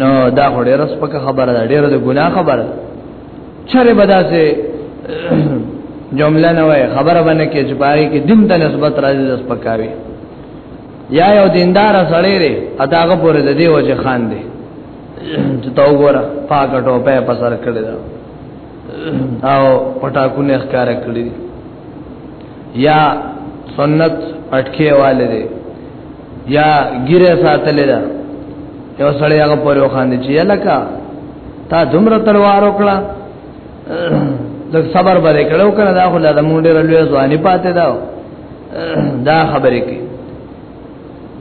نو دا خو ډیره سپکه خبره ده ډیره د ګناه خبره چره بداسه جمله نه وای خبره باندې کې چې پاره کې دین ته نسبت راځي د سپکاوي یا یو دیندار سړی دی اتاغه پورې د دی وجه خان دی چې تا وګوره پاک ټوپه په سر کړی دا او پټاکونه ښکار کړی یا سنت پټکي والے دی یا ګیره ساتلې ده یو سړی هغه پر یو خان دی چې لکه تا دومره تلوار وکړه د صبر باندې کړو کنه دا خو لا د مونډه رلوې ځواني پاتې دا دا خبرې کې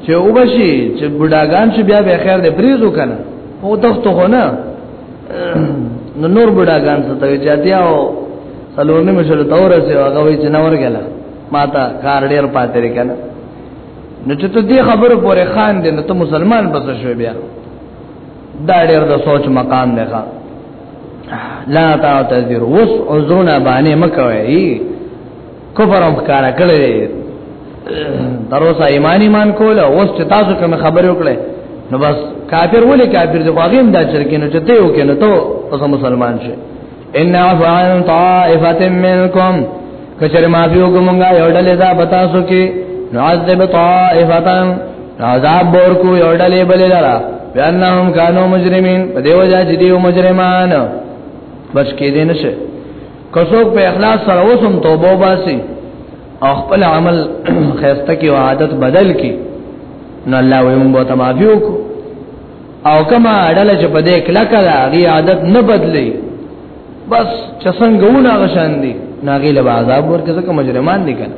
چې وبشي چې بډاګان چې بیا به خیر دې پریزو کنه او تختو خو نه نو نور بډاګان څه ته چاتیا او سلورنی مشر تور سه هغه وی چې نور غلا ماته کار ډیر پاتې لري کنه نو چې ته دې خبرو پورې خان دې نو ته مسلمان پس شوې بیا دا ډیر د سوچ مقام دی ښا لا تعتذر وس عذرنا باندې مکوي کفر هم ښکارا کړی تر اوسه ایمان ایمان کول او اوس چې تاسو کوم خبرې وکړې نو بس کافر ولې کافر دی واغیم دا چرکې نو چې ته یو کې نو ته اوس مسلمان شې ان عفان طائفه منکم کچره معافی وکومږه یو ډلې دا بتا سو کې نعذب طائفه عذاب بور کو یو ډلې بلې لرا بانهم كانوا مجرمين دیو جا جدیو مجرمان بچ کې دین شه کڅوک په اخلاص سره وسم توبه وباسي او خپل عمل خیسته کې او عادت بدل کې نو الله وي موږ ته معافي وکړو او کما اډل چې په دې کله کله غي عادت نه بدلي بس چې څنګه ونه غشان دي ناغي له عذاب ورکه ځکه مجرمان دي کنه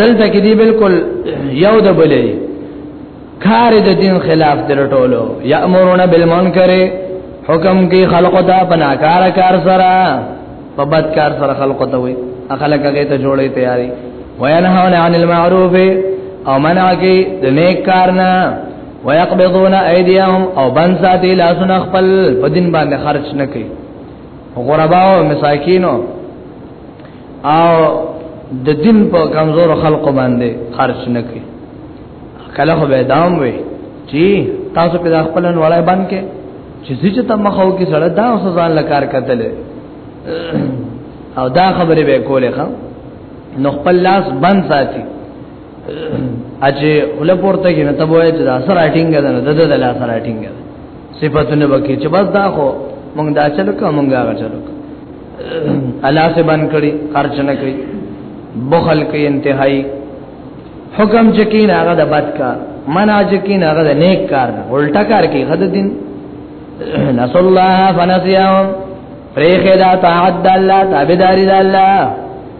دلته کې دی بالکل یو د بلې کار د دین خلاف درټولو یامرون بالمنکر حکم کې خلق ته بناکار کار سره په بد کار سره خلق ته وي خلک هغه ته جوړې تیاری وینهون عن المعروف او منع کې د نیک کار نه ويقبضون ايديهم او بن ساتي لاسونه خپل په دین باندې خرج نه کوي غرباو مساکینو او د دین په کمزور خلکو باندې خرج نه کوي کله خو به دام وي چې تاسو په خپل وړای باندې کې چې چې تم خو کې سره دا اوس ځان لکار کتل او دا خبره به کولې ښا نو خپل لاس بند ساتي اجه ول پورته کې نه تبوې چې دا سره اټینګ ده نه دغه د لاس سره اټینګ ده صفاتونه وکي چې بس دا خو مونږ دا چلو کوم مونږه چلو الله سے بن کړي خرچ نه کړي بخل کوي انتهائی حکم چکین هغه د بد کار منع چکین هغه د نیک کار الټا کار کوي غد دین نس الله فنسيهم پریخه دا تعد الله تابعداري دا الله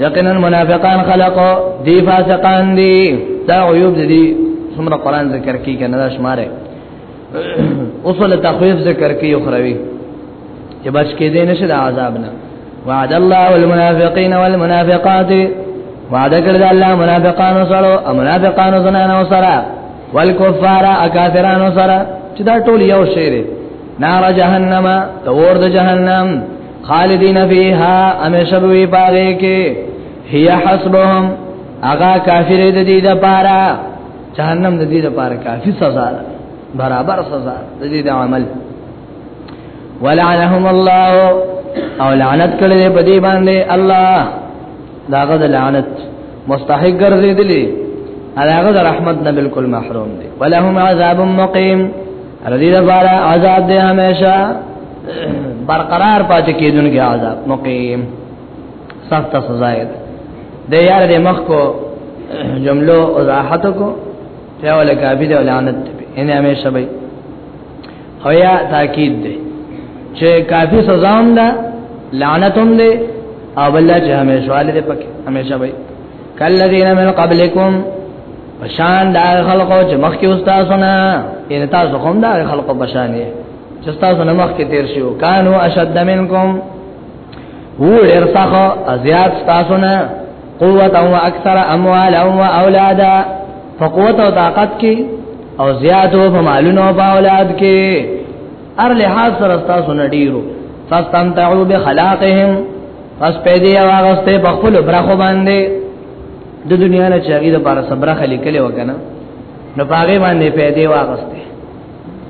یقینا منافقان خلق دی فاسقان دی دا عیوب دی څومره قران ذکر کی کنه دا شماره اصل تخویف ذکر کی اخروی چې بچ کې دې نشه د عذاب نه وعد الله والمنافقین والمنافقات وعده کړل الله منافقانو سره او منافقانو زنانو سره والکفار اکافرانو سره چې دا ټول یو شی دی نار جهنم تور د جهنم خالدین فیها همیشه به پاره کې هي حسبهم اغا کافر د دې د پاره جهنم د دې د پاره کافی سزا ده برابر سزا د دې د عمل ولعنهم الله او لعنت کړي په دې باندې الله داغه د لعنت مستحق ګرځیدلی هغه د رحمت نه بالکل محروم دي ولهم عذاب مقیم رضی الله عذاب دې همیشه برقرار پاتې کیدونکي عذاب مقیم سخت سزا ده د یار د مخ کو جملو وضاحت کو ته ولا کافی ده لعنت ان همیشه به او یا تاکید ده چې کافی سزا هم ده لعنت هم ده او بل چې همیشه والے ده پکې همیشه به کلذین من قبلکم پشان دا خلقو چې مخکې استادونه ان تاسو هم دا خلقو پشان یې جستا زنمخ کې تیر شو کانو اشد منکم هو ډیر سخه ازیات تاسو نه قوت او اکثر اموال او اولاد فقوت او طاقت کې او زیات او مالونو او اولاد کې ار لحاظ سره تاسو نه ډیرو فاستمتعوا بخلاقهم پس پیدا او غسته په خپل برخو باندې د دنیا نه چاغي د بار صبر خلې کله وکنه نو پاګې باندې پیدا واغسته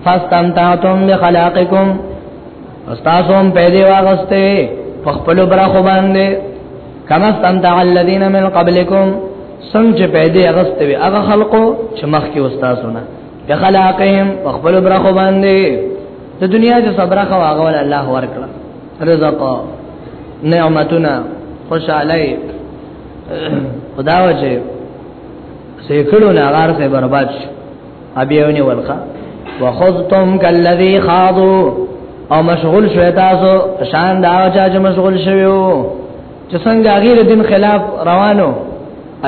فاستمتعتم بخلاقکم استاسو هم پیدا واغسته په خپل برخو باندې کما استمتع الذين من قبلكم څنګه پیدا اغسته وي هغه خلقو چې مخکې استاسو نه بخلاقهم په خپل برخو باندې د دنیا چې صبره خو هغه ول الله ورکړه رزق نعمتنا خوشالۍ خدا وجه سیکړو نه غار سے برباد شو ابيوني ولخه وخذتم كالذي خاضوا او مشغول شوي تاسو شان دا چې مشغول شویو چې څنګه غیر دین خلاف روانو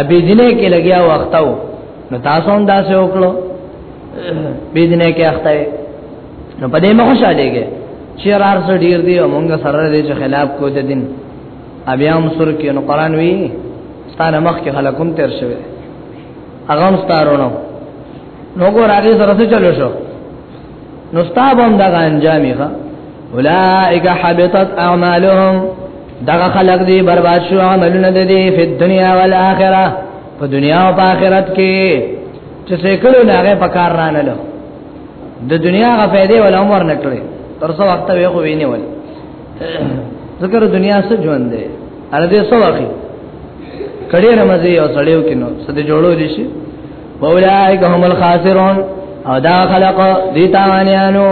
ابي دینه کې لګیا وختو نو تاسو هم داسې وکړو بي دینه کې اخته نو په دې مخه شالېږي چې رار سره ډیر دی او مونږ سره دې چې خلاف کو د دین ابي هم سر کې نو قران وی ستانه مخ کې خلکم تیر شوی هغه هم ستارونو نو ګور هغه سره څه چلو شو نو ستاب هم دا انجامي ښه اولائک حبطت اعمالهم دغه خلق دی برباد شو عملونه د دې په دنیا او آخرت په دنیا او آخرت کې چې څه کړو نه هغه په کار رانه له د دنیا غفې دی ول عمر نکړي تر څو وخت وي خو ویني ول ذکر دنیا سره ژوند دی ار دې سو واخی کړي رمزي او سړیو کینو سده جوړو دي شي اولائک هم الخاسرون او دا خلق دي تاوانیانو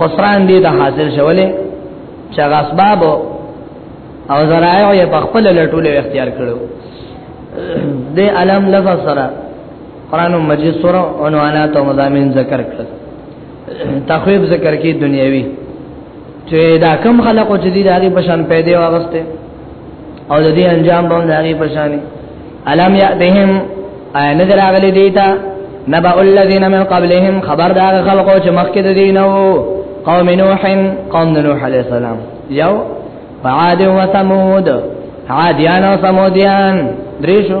خسران دي ته حاصل شولې چې اسباب او ذرایع یې په خپل لټول اختیار کړو د علم لفظ سره قران مجید سره عنوانات او مضامین ذکر کړل تخویب ذکر کی دنیوی چې دا کم خلقو چې دي دغه بشان پیدا واغسته او د دې انجام به دغه بشان علم یاتهم ایا نظر اغلی دیتا نبا الذین من قبلهم خبر دا خلقو چې مخکې د دینو قوم نوح قوم نوح علیہ السلام یو فعاد و ثمود عادیان و ثمودیان دریشو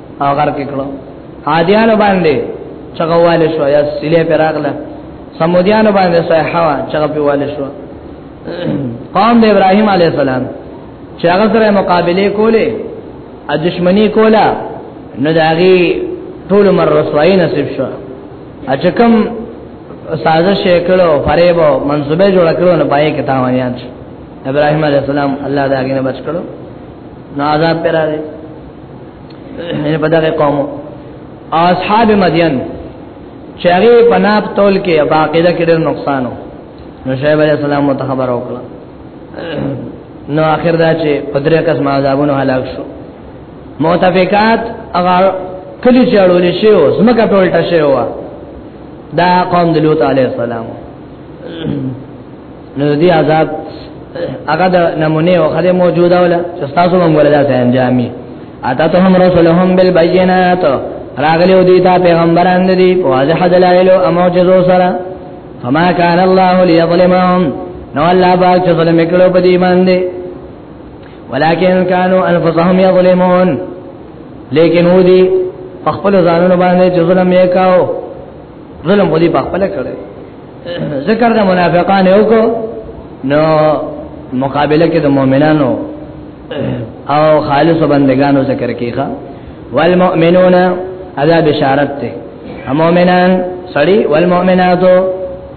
او غر کې کړو عادیانو باندې چغواله شو یا سلی پر راغله سمودیانو باندې صحوا چغ په واله شو قوم د ابراهیم علی السلام چې هغه سره مقابله کوله ا دشمنی کوله نو داغي ټول مر رسوایی نصیب شو اچکم سازش کړو فریب او منصوبه جوړ کړو نه پای کې تاوانیان ابراهیم علی السلام الله داګه نه بچ کړو نو آزاد پر راځي نه په دغه قوم اصحاب مدین چې هغه په ناب تول کې باقاعده کې ډېر نقصانو نو شعیب علیہ السلام ته خبر وکړه نو اخر دا چې پدری کس ما عذابونو هلاک شو مؤتفقات هغه کلی چې اړول شي او زمکه ټولټه شي وا دا قوم د لوط علیہ السلام نو دې عذاب هغه د نمونه او خله موجوده ولا چې تاسو موږ ولدا ته انجامي اتتهم رسلهم بالبينات راغلی او دې تا پیغمبران دې په واضح دلایل او معجزو سره فما كان الله ليظلمهم نو الله پاک چې ظلم کړو په دې باندې ولكن كانوا انفسهم يظلمون لیکن و دې خپل ځانونو باندې چې ظلم یې کاو ظلم و دې په خپل کړو ذکر د منافقان یو کو نو مقابله کې د مؤمنانو او خالص بندگانو ذکر کیخه والمؤمنون ادا بشارت ته مؤمنان سړي والمؤمنات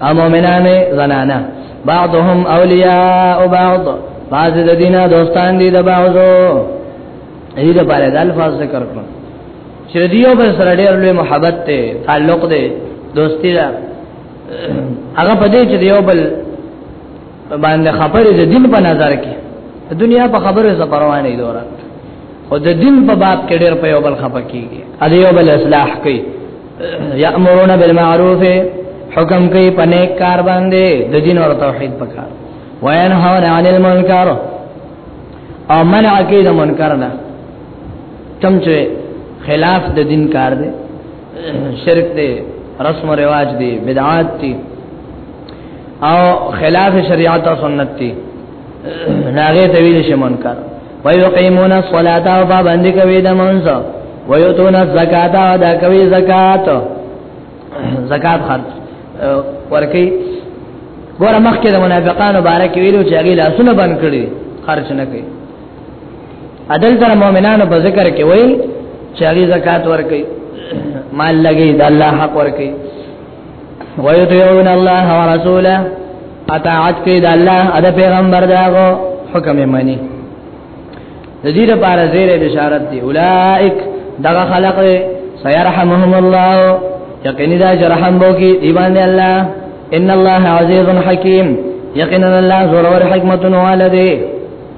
او مؤمنان زنانا بعضهم اولیاء بعض بعض د دینه دوستان دي د بعضو دې لپاره د الفاظ ذکر کړو چې دیو بل سره ډېر لوی محبت ته تعلق دی دوستی دا هغه په دې چې دیو بل باندې خبرې د دین په نظر کې دنیا په خبره زبروانه دوره او د دین په باب کې ډېر په یو بل خپه کیږي ا دیو بل اصلاح کوي یامرون بالمعروف حکم کوي په نیک کار باندې د دین او توحید په کار وینهون عن المنکر او منع کوي د منکر نه کم چې خلاف د دین کار دی شرک دی رسم و رواج دی بدعات دی او خلاف شریعت او سنت دی ناغه تویل شي منکر ويقيمون الصلاه او پابند کوي د منځ ويؤتون الزکات او دا کوي زکات زکات خرج ورکی ګوره مخکې د منافقانو باره کې ویلو چې هغه لاسونه بند کړي خرج نه کوي عدل تر مؤمنانو په ذکر کې وای چې هغه زکات ورکړي مال لګي د الله حق ورکړي ويطيعون الله ورسوله اطاعت کوي د الله د پیغمبر داغو حکم یې مانی د دې لپاره زیره بشارت دی اولائک دغه خلق سيرحمهم الله یقینا دا جرحم بو کی دی باندې الله ان الله عزیز حکیم یقینا الله زور حکمت والده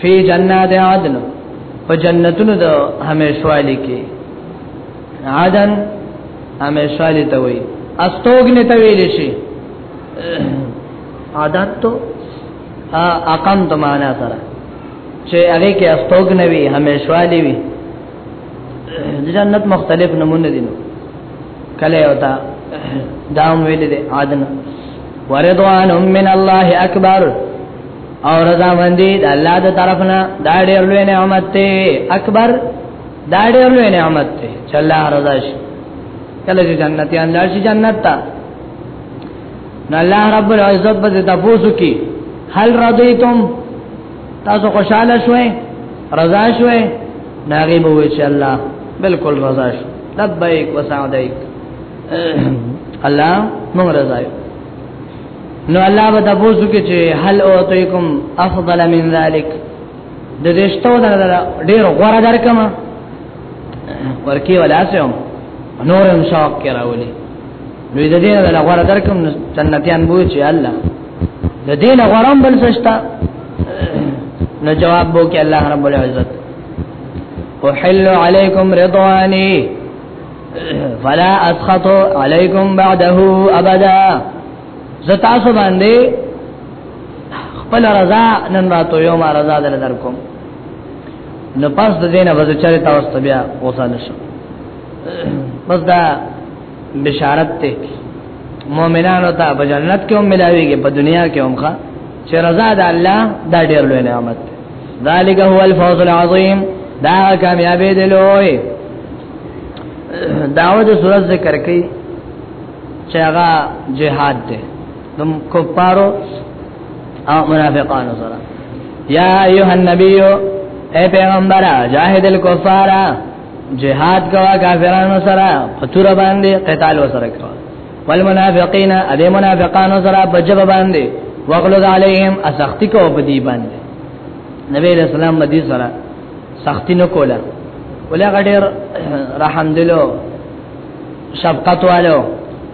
فی جنات عدن په جنتونو د همیشوالی کې عدن همیشوالی ته وي استوګنه ته ویل شي عادت تو اقام تو معنا سره چې هغه کې استوګنه وي همیشوالی وي د جنت مختلف نمونه دي نو کله یو تا دام ویل دي عدن ورضوان من الله اکبر او رضا مندي د الله د طرفنا دا ډېر لوی نعمت ته اکبر دا ډېر لوی نعمت ته چې الله رضا شي کله چې جنت یې الله شي جنت ته نو الله رب العزت به تاسو کې هل رضیتم تاسو خوشاله شوئ رضا شوئ ناغي مو وی چې الله بالکل رضا شو لبیک وسعدیک الله موږ رضا یو نو الله به تاسو کې چې هل او تیکم افضل من ذلک د دې شتو د ډېر غوړه درکم ورکی ولا سم نور هم شوق کراولي نو د دې د غوړه درکم جنتیان بو چې الله د دې له غوړم بل سشتا نو جواب بو کې الله رب العزت وحل علیکم رضوانی فلا اسخط علیکم بعده ابدا زتا سو باندې خپل رضا نن راتو یو ما رضا دل درکم نو پس د دینه وځ چرې تاسو ته بیا وصل شو بس دا بشارت ته مؤمنانو ته په جنت کې هم ملاويږي په دنیا کې هم ښه چې رضا د الله دا ډېر لوی نعمت ذالک هو الفوز العظیم دا کامیابی دی لوی داوود سورۃ ذکر کوي چې هغه جهاد دی تم کفارو او منافقانو سره یا ایها النبی اے پیغمبر جاهد الکفار جهاد کوا کافرانو سره پتور باندې قتال وسره کوا والمنافقین ادی منافقانو سره بجب باندې وغلظ علیهم اسختی کو په دی باندې نبی رسول الله مدی سره سختی نه کوله ولا غډیر رحم دلو شفقت والو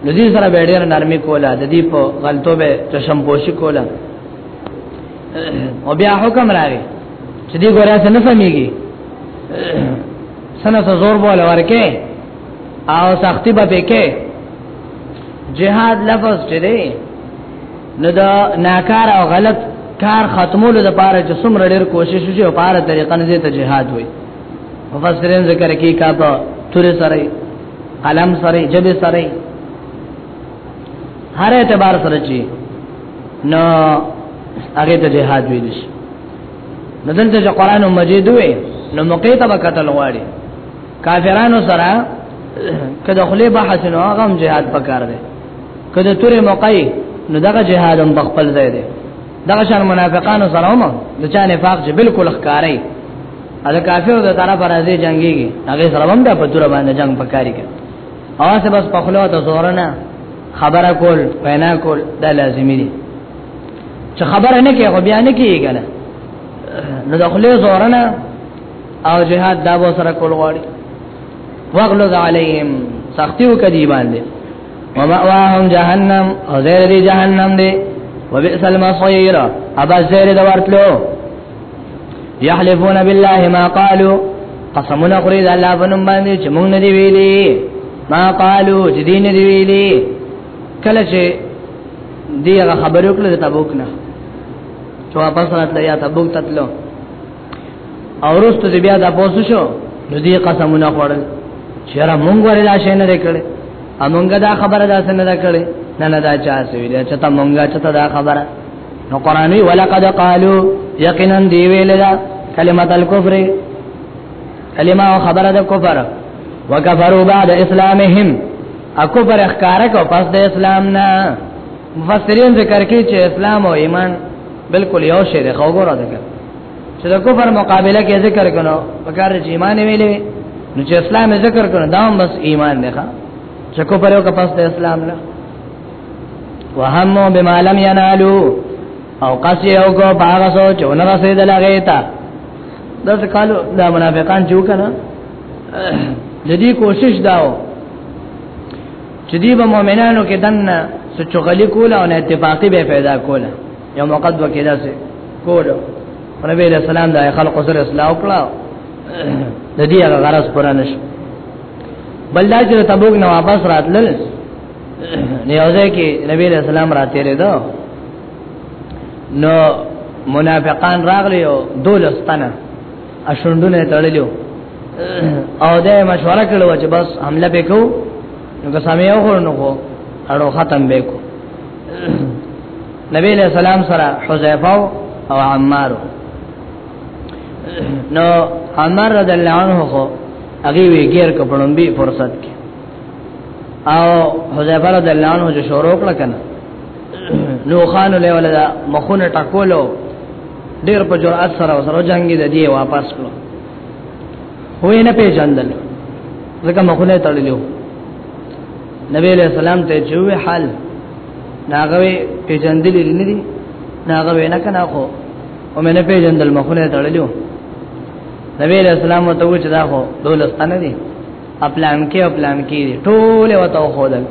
لذي سره ډیر نرمي کوله د دې په غلطو به چشم پوشي کوله او بیا حکم راغی چې دې ګوریا څه نه فهميږي سنه زور بوله ورکه او سختی به پکې جهاد لفظ چې دی نو دا ناکار او غلط کار ختمولو لپاره چې څومره ډېر کوشش وشي او په اړه طریقه نه ته جهاد وي مفسرین ذکر کوي کا په تور سره قلم سره جب سره هر اعتبار سره چی نو هغه ته جهاد ویل شي نو دلته چې قران مجید وې نو موقع ته وکټل غواړي کافرانو سره کله خله بحث نو هغه جهاد پکار دی کله تورې موقعي نو دغه جهاد هم بخپل ځای دی دغه شان منافقانو سره هم د چا نفاق چې بالکل ښکاري اده کافر د طرف راځي جنگيږي هغه سره هم د پتور باندې جنگ پکاري کوي اوا سه بس پخلو ته زورنه خبره کول پینا کول دا لازمي دي چې خبره نه کوي خو بیا نه کوي کنه نو د خپل زورنه او جهاد دا به سره کول غواړي واغلظ عليهم سختيو کدي باندې ومأواهم جهنم او زیر دی جهنم دی وبئس المصير ابا زیر د ورتلو يحلفون بالله ما قالوا قسمنا خريد الله بنم باندې چې مونږ نه دی ویلي ما قالوا چې دین دی ویلي کله چې دیغه خبرو کړل ته بوک نه چې واپس راتل یا ته بوک تتلو اورستو دې بیا د پوسو شو نو دې قسمونه خوړل چیرې مونږ ورې دا شي نه کړې امونګه دا خبره داسې نه کړې نه نه دا چا سوي دا چې ته مونږه چې ته دا خبره نو قرآنی ولقد قالو یقینا دی ویل دا کلمت الكفر کلمه او خبره د کفر وکفروا بعد اسلامهم اکفر اخکار کو پس د اسلام نه مفسرین ذکر کوي چې اسلام او ایمان بالکل یو شی دی خو ګوره دا چې د کفر مقابله کې ذکر کړو پکار چې ایمان ویلې نو چې اسلام ذکر کړو دا هم بس ایمان دی ښا چې کفر یو کپاس ته اسلام نه وهمو بما لم ينالو او قصي او کو باغ سو چې ونه رسید لغه تا دا کالو دا منافقان چې وکنه د دې کوشش داو چې دی به مؤمنانو کې دنه سچغلی کوله او نه اتفاقی به پیدا کوله یو مقد وکیدا سي کول نبی له سلام د خلق سره اصلاح وکړه د دې هغه غرض پوره نشو بل دا چې تبوک نه واپس راتلل نه اوځه کې نبی له سلام راته لري دو نو منافقان راغلی او دولستانه اشوندونه تړلیو او دا مشوره کړو چې بس حمله وکړو نو که سمې وګور نو کو اړو ختم به کو نبی له سلام سره حذیفه او عمار نو عمر رضی الله عنه خو هغه وی غیر کپړم به فرصت کې او حذیفه رضی الله عنه جو شروع کړ کنه نو خان له ولدا مخونه ټکولو ډیر په جرأت سره سره جنگي د دی واپس کړو وې نه پیژندل ځکه مخونه تړلیو نبی علیہ السلام ته جوه حال ناغوي پیژندل نه دي ناغوي نه کنه خو او مې نه پیژندل مخونه تړلیو نبی علیہ السلام ته و چې دا خو دولستان دي خپلان کې خپلان کې ټول وته خو دل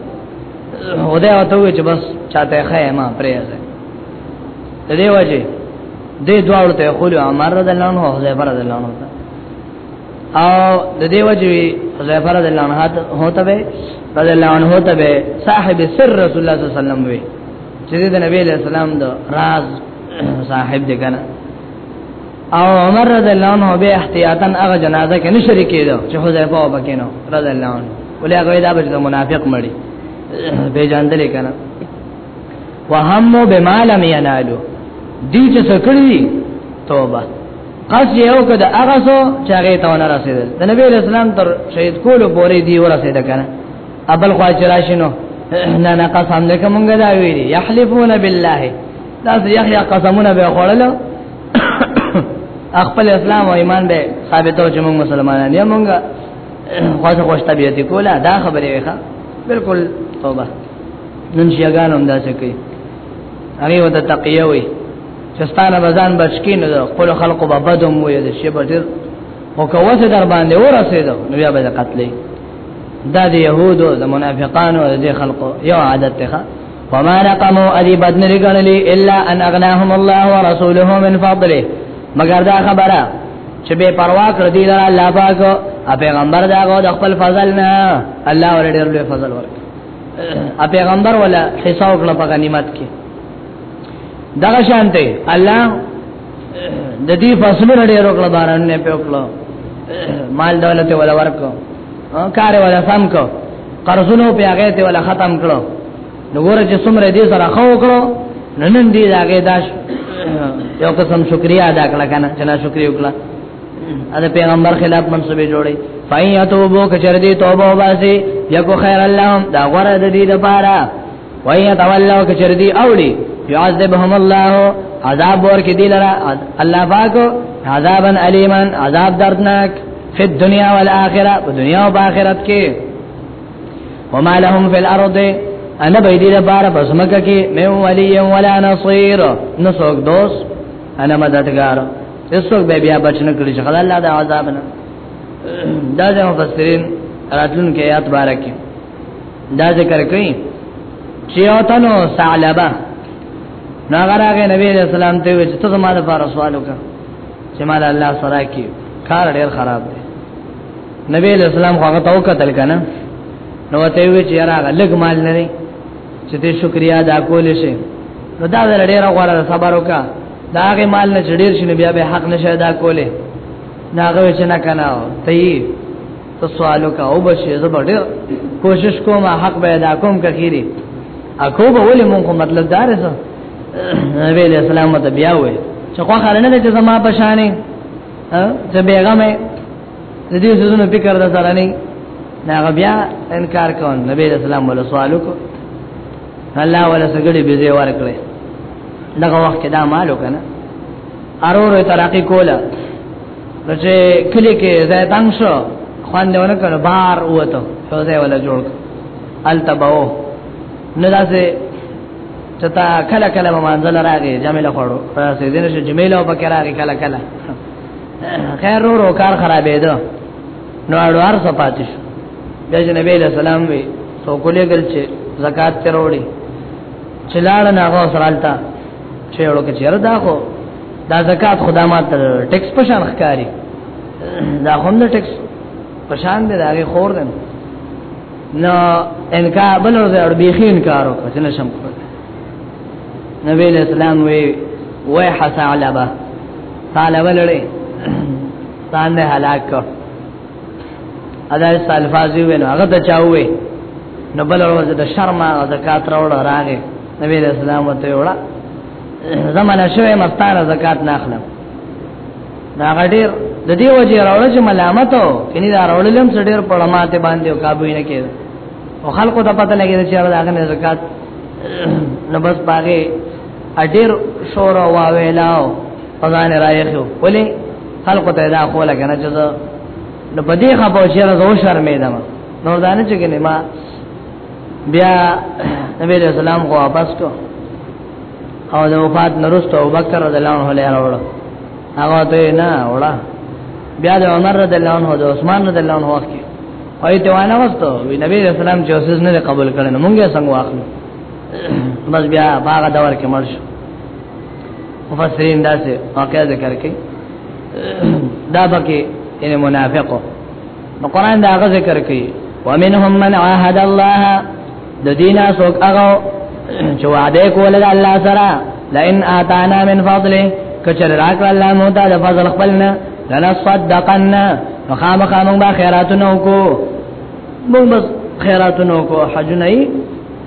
هدا وته چې بس چاته خیمه پرې د دې وجه دې دواړو ته خول عمر رضی الله عنه او حذیفه رضی الله عنه او د دې وجه حذیفه رضی الله عنه هوته به رضی الله عنه هوته به صاحب سر رسول الله صلی الله علیه وسلم وی چې د نبی له سلام د راز صاحب دې کنه او عمر رضی الله عنه به احتیاطا هغه جنازه کې نه شریک کېدو چې حذیفه وبکینو رضی الله عنه ولې هغه دا به منافق مړي به جاندل کنه وهمو بما لم ينالو دی چې سکړی توبه قص یو کده هغه سو چې هغه ته نه رسیدل د نبی اسلام تر شهید کولو پورې دی ورسید کنه ابل خوا چې راشینو نه نه قسم دې کومګه دا ویری یحلفون بالله دا یحیی قسمونه به خړل خپل اسلام او ایمان به ثابتو چې موږ مسلمانان یو موږ خواږه خوش طبيعت کوله دا خبره وکړه بالکل توبه نن شیګان هم داسې کوي هغه وته تقیه وي چې ستانه بزان بچکی نه خپل خلقو به بدوم وي د شی په ډیر او کوسه در باندې ورسېدو نو بیا به قتلې دا د يهودو د منافقانو د خلقو یو عادت ته وما نقموا ادي بدن لګنلي الا ان اغناهم الله ورسوله من فضله مگر دا خبره چې به پروا کړ دي دا الله پاک او پیغمبر دا غو د خپل فضل نه الله ور ډېر لوی فضل ورکړي ا پیغمبر ولا حساب کړه په غنیمت کې دغه شانته الله د دې فصل لري ورکړه باران نه پیوکړه مال دولت ولا ورکو کار ولا سم کو قرضونو په هغه ته ولا ختم کړو نو ګوره چې څومره دې سره خو کړو نن دې هغه داش یو قسم شکریا ادا کړه کنه چې نا شکریا وکړه ا د پیغمبر خلاف منسوبې جوړي فایتوبو کچر دي توبه واسي یکو خیر الله دا غره د دې لپاره وای تولوا کچر دي اوړي يعذبهم الله عذاب ورکې دي لره الله پاک عذابا الیما عذاب دردناک فی الدنیا والآخرة په دنیا او آخرت کې وما لهم فی الارض انا بيدي لپاره پس مکه کې مې ولي ولا نصير نو څوک دوست انا مددگار هیڅوک به بیا بچ نه کړي چې خدای الله د عذاب نه دا د مفسرین راتلون کې آیات بارکه دا ذکر کوي چې او تنو ثعلبه نو هغه نبی علیہ السلام ته وی چې ته ما لپاره سوال وکړه چې مال الله سره کې کار ډیر خراب دی نبی علیہ السلام هغه تو قتل کنه نو ته وی چې هغه لګ مال نه لري چې ته شکریا ادا کول شي نو دا ډیر غوړه صبر وکړه دا هغه مال نه جوړیر شنو بیا به حق نشه ادا کوله ناغه چې نه کناو تی ته سوالو کا او بشي زبر کوشش کوم حق به ادا کوم کخيري اكو به ولې مونږ مطلب دار سره نبی علیہ السلام ته بیا وې چې خو خلنه دې زما بشانه ته بیغمه د دې زونو فکر د سره نه نه بیا انکار کوي نبی علیہ السلام ول سوالو کو الله ولا سګړي به زی ورکړي دغه وخت دا مالو کنه ارور ترقی کوله چې کلی کې زه تنګ شو خواندونه کړ بار وته فوزه ولا جوړ التبو نو داسې چتا کله کله منزل راغی جمیل خورو راځي دنه چې جمیل او بکر راغی کله کله خیر ورو کار خرابې ده نو اړوار صفات شو د نبی له سلام وی سو کولې ګل چې زکات تروړي چلاړ نه غو سرالتا چې ورو کې چیر دا خو دا زکات خدامات ټیکس په شان ښکاری دا هم د ټیکس په شان دی دا غي خور دی نو انکار بل ورځ اور بیخی انکار وکړ چې نشم کول نبی له سلام وی وای حسالبه طالب لړې ځان له هلاک ادا الفاظي وینو هغه ته چاوي نو بل ورځ د شرم او زکات راوړ راغې نبی رسول الله ته وړه زمانه شوه مستانه زکات نه اخلم دا غډیر د دې وجه راوړ چې ملامت او کني دا راوړلم چې ډیر په لماته باندې او قابو نه کېد او خلکو ته پته لګی چې هغه نه زکات نو بس باغې اډیر شور او ویلاو پزان رايخو ولې خلق ته دا خو لګ نه چزه نو په دې خبرو چې راځو شرمې دم نو دا نه چې کنه ما بیا نبی رسول الله کو واپس کو او د وفات نرسته او بکر رضی الله عنه لاره وړه هغه ته نه وړه بیا د عمر رضی الله عنه او عثمان رضی الله عنه وخت وای ته وانه وستو وی نبی رسول الله چې اوسز نه قبول کړي نو مونږه څنګه واخلو بس بیا باغ دور کې مرش مفسرین دا څه واقعا ذکر کوي دا بکه ان منافقو نو قران دا غ ذکر کوي ومنهم من عاهد الله د دینا سوک هغه چې وعده کول د الله سره لئن اتانا من فضله کچر راک الله مو ته د فضل خپلنا لنصدقنا فخامخ موږ به خیراتونه وکړو موږ بس خیراتونه وکړو حج نه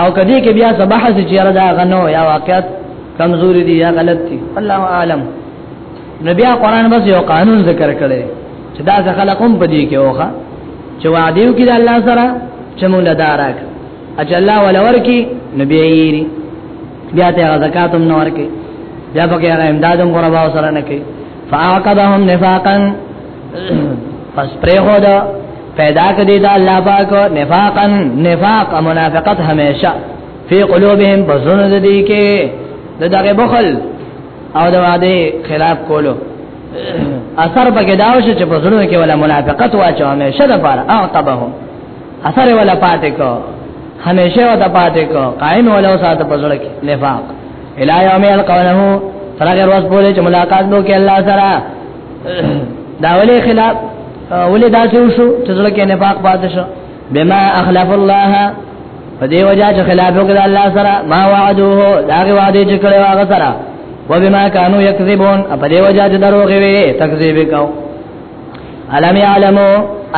او کدی کې بیا صباح چې چیرې دا غنو یا واقعیت کمزوري دي یا غلط دي الله عالم نبی قرآن بس یو قانون ذکر کړي چې دا ځکه خلقوم پدې کې اوخه چې وعده وکړي د الله سره چې موږ لدارک اج الله ولور کې نبی یې بیا ته زکات هم نور کې بیا پکې هغه امداد هم قربا سره نه کې فاعقبهم نفاقا پس پرې هو دا پیدا کړی دا الله پاک نفاقا نفاق منافقت همیشه فی قلوبهم بزن د دې کې د دغه بخل او د وعده خلاف کولو اثر پکې داو چې په زړه کې ولا منافقت واچو همیشه د پاره اعقبهم اثر ولا پاتې کو همیشه ولا پاتې کو قائم ولا سات په زړه کې نفاق الی یوم القونه ترغه ورځ پورې چې ملاقات وکړي الله سره دا ولې خلاف ولې دا چې وشو چې زړه کې نه پاک پاتې شو بما اخلف الله په دې وجہ چې خلاف وکړ الله سره ما وعدوه دا غي وعده چې کړو هغه سره وبما كانوا يكذبون په دې وجہ چې دروغ وي تکذیب وکاو علم يعلمو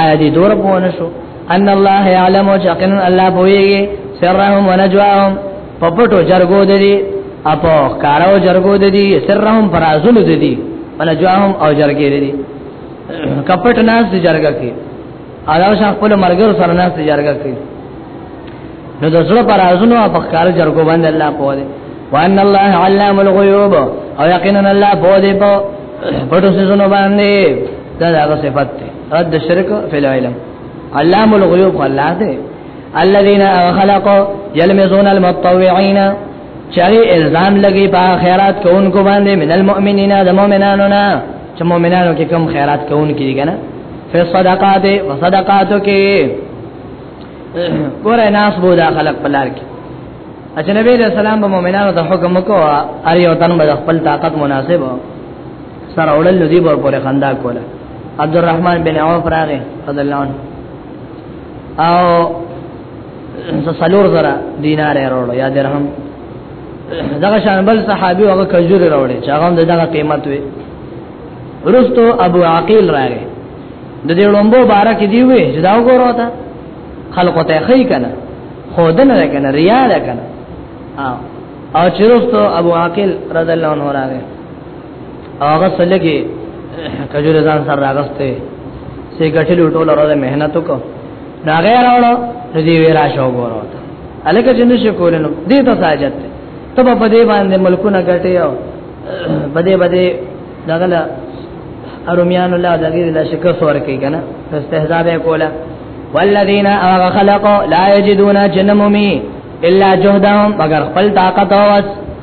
آیا دې دور پونه شو ان الله يعلم چې الله پويږي سرهم ونجواهم په پټو جرګو د دې اپو کارو جرګو د دې سرهم پرازونو د دې ولجواهم او جرګې د دې کپټ ناس د جرګه کې اړو شان خپل مرګر سره ناس د جرګه کې نو د زړه پرازونو په کار جرګو باندې الله په دې وان الله علام الغيوب او یقینا الله په دې په پټو سيزونو باندې دا هغه صفات ده رد شرک فی العلم علام الغیوب الله دې الذين خلقوا يلمزون المتطوعين چاہی الزام لگی پا خیرات کون کو باندې من المؤمنین د مؤمنانو نه چې مؤمنانو کې کم خیرات کون کیږي کنه فی صدقات و صدقاتو کې ګوره ناس بو دا خلق پلار کې اچھا نبی علیہ السلام به مؤمنانو ته حکم کو ار یو تن به خپل طاقت مناسب سره اولل دی بر پورې خندا کوله عبدالرحمن بن عوف راغه رضی الله عنه او سلور زرا دینار وروړو یا درهم دغه شان بل صحابي هغه کجور وروړي چې هغه دغه قیمت وي رستو ابو عقیل راغی د دې لومبو بارا کې دی وی چې دا وګورو تا خلق ته خی کنه خود نه کنه ریا ده کنه او چیرستو ابو عاقل رضی الله عنه راغی هغه سلګي کجور ځان سره راغسته سي غټلو ټول راځه مهنت وکړه دا غیر اورو دې ویرا شو ګورو الکه جن شي کولنو دې ته ساجت ته په دې باندې ملکونه غټي او بده بده دغلا ارومیان الله دغه لا شکست ورکي کنه استهزاء به کوله والذین اغه خلقوا لا یجدون جنمومی الا جهدهم مگر خپل طاقت او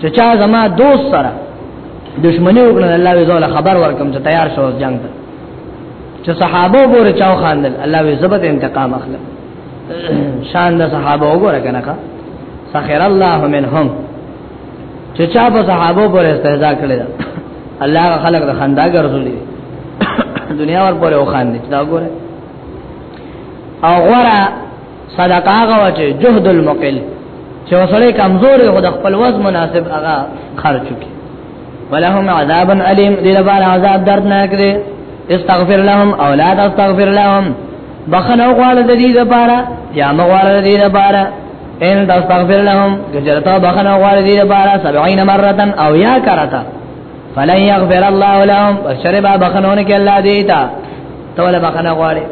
چې چا زما دوست سره دشمنی وکړه الله وی زول خبر ورکم چې تیار شو جنگ ته چې صحابه وګوره چاو خاندل الله وی زبد انتقام اخله شان د صحابه وګوره کنه کا سخر الله منهم چې چا په صحابه پر استهزاء کړی دا الله خلق د خندا ګرځولې دنیا ور پورې وخاندې دا وګوره او غره صدقه هغه چې جهد المقل چې وسړی کمزور او د خپل وزن مناسب هغه خرج کی ولهم عذاب الیم دې لپاره عذاب دردناک دی استغفر لهم او لا تستغفر لهم بخنه غواړه د دې لپاره یا مغواړه د دې لپاره ان تستغفر لهم کجرتا بخنه غواړه د دې لپاره 70 مره او یا کرتا فلن يغفر الله لهم شربا بخنونه کې الله دې تا توله بخنه غواړي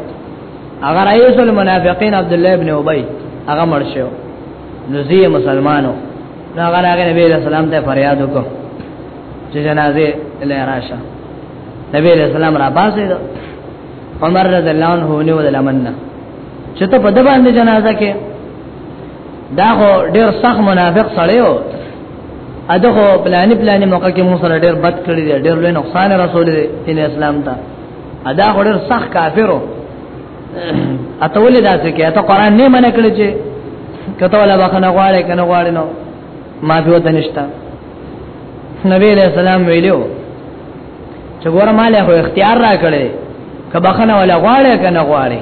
هغه رئیس المنافقین عبد الله ابن ابی هغه مرشو نزی مسلمانو نو هغه هغه نبی له سلام ته فریاد وکړ چې جنازه له راشه نبی له سلام را پاسې عمر رضی الله عنه ونه ول مننه چې ته په د باندې جنازه کې دا خو ډیر سخت منافق سړی و اده خو پلان پلان موقع کې مو سره ډیر بد کړی دی ډیر لوی نقصان رسول دی اسلام ته ادا غړر صح کافرو اته ولې داسې کې اته قران نه منې کړی چې کته ولا بخنه غواړي کنه غواړي نو ما به وته نشتا نبی علیہ السلام ویلو چې ګوره مالې خو اختیار را کړې که بخنه ولا غواړي کنه غواړي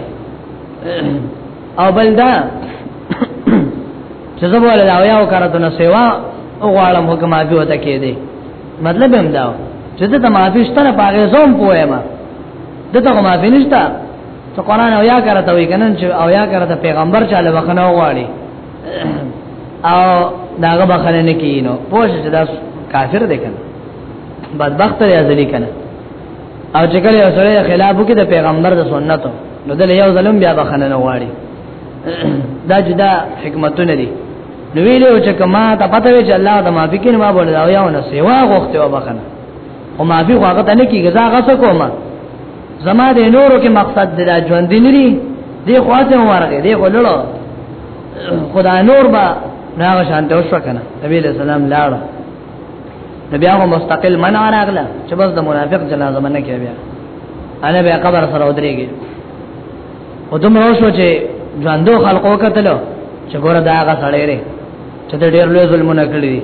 او بل دا چې زه بوله دا یو کارته نه سیوا او غواړم حکم اجو ته کې دي مطلب هم دا چې ته معافي شته نه پاره زوم پوهه ما دته کومه فینشتا ته قران او یا کرته وی کنن چې او یا کرته پیغمبر چاله وخنه غواړي او داغه بخنه نه کینو پوه چې دا کافر دی کنه بدبخت دی ازلی کنه او چې کله یو سره خلاف وکړي د پیغمبر د سنتو نو دل یو ظلم بیا بخنه نه غواړي دا جدا حکمتونه دي نو ویلو چې کما ته پته وی چې الله د معافي کې ما بوله دا یو نه سیوا غوښته و بخنه او معافي خو هغه ته نه کیږي زه غوسه کوم زما د نورو کې مقصد د ژوند دی نری دی خواته ورغه دی خو لړو خدای نور با ناغه شانته وشو کنه نبی له سلام لاړ نبی هغه مستقل منع راغله چې بس د منافق جنازه منه کې بیا انا بیا قبر سره ودرېږي او دومره شو چې ژوندو خلقو کتلو چې ګوره دا هغه سړی دی چې د ډېر لوی ظلمونه کړی دي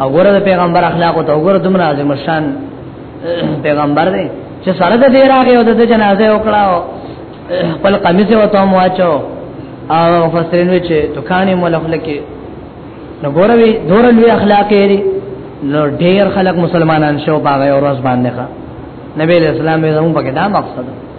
او ګوره د پیغمبر اخلاق او ګوره دومره عظیم شان پیغمبر دی چې سره د دې راغی او د جنازه وکړه خپل قمیص او تم واچو او فسرین وی چې دکانې مولخله کې نو ګوره وی دور لوی اخلاق یې نو ډېر خلک مسلمانان شو باغ او ورځ باندې ښه نبی اسلام یې زموږ په کې دا مقصد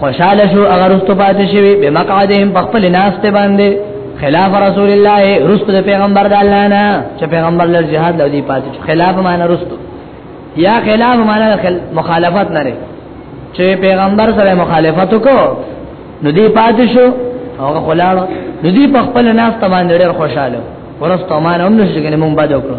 خوشاله شو اگر است پاتې شوی به مقعدهم په خپل ناس ته باندې خلاف رسول الله رست د پیغمبر د الله نه چې پیغمبر له جهاد لودي پاتې شو خلاف معنی رست یا خلاف معنی مخالفت نه لري چې پیغمبر سره مخالفت وکړو نو دی پاتې شو هغه خلاړ نو دی په خپل ناس ته باندې ډېر خوشاله ورسته مان هم نشي کنه مونږ باندې وکړو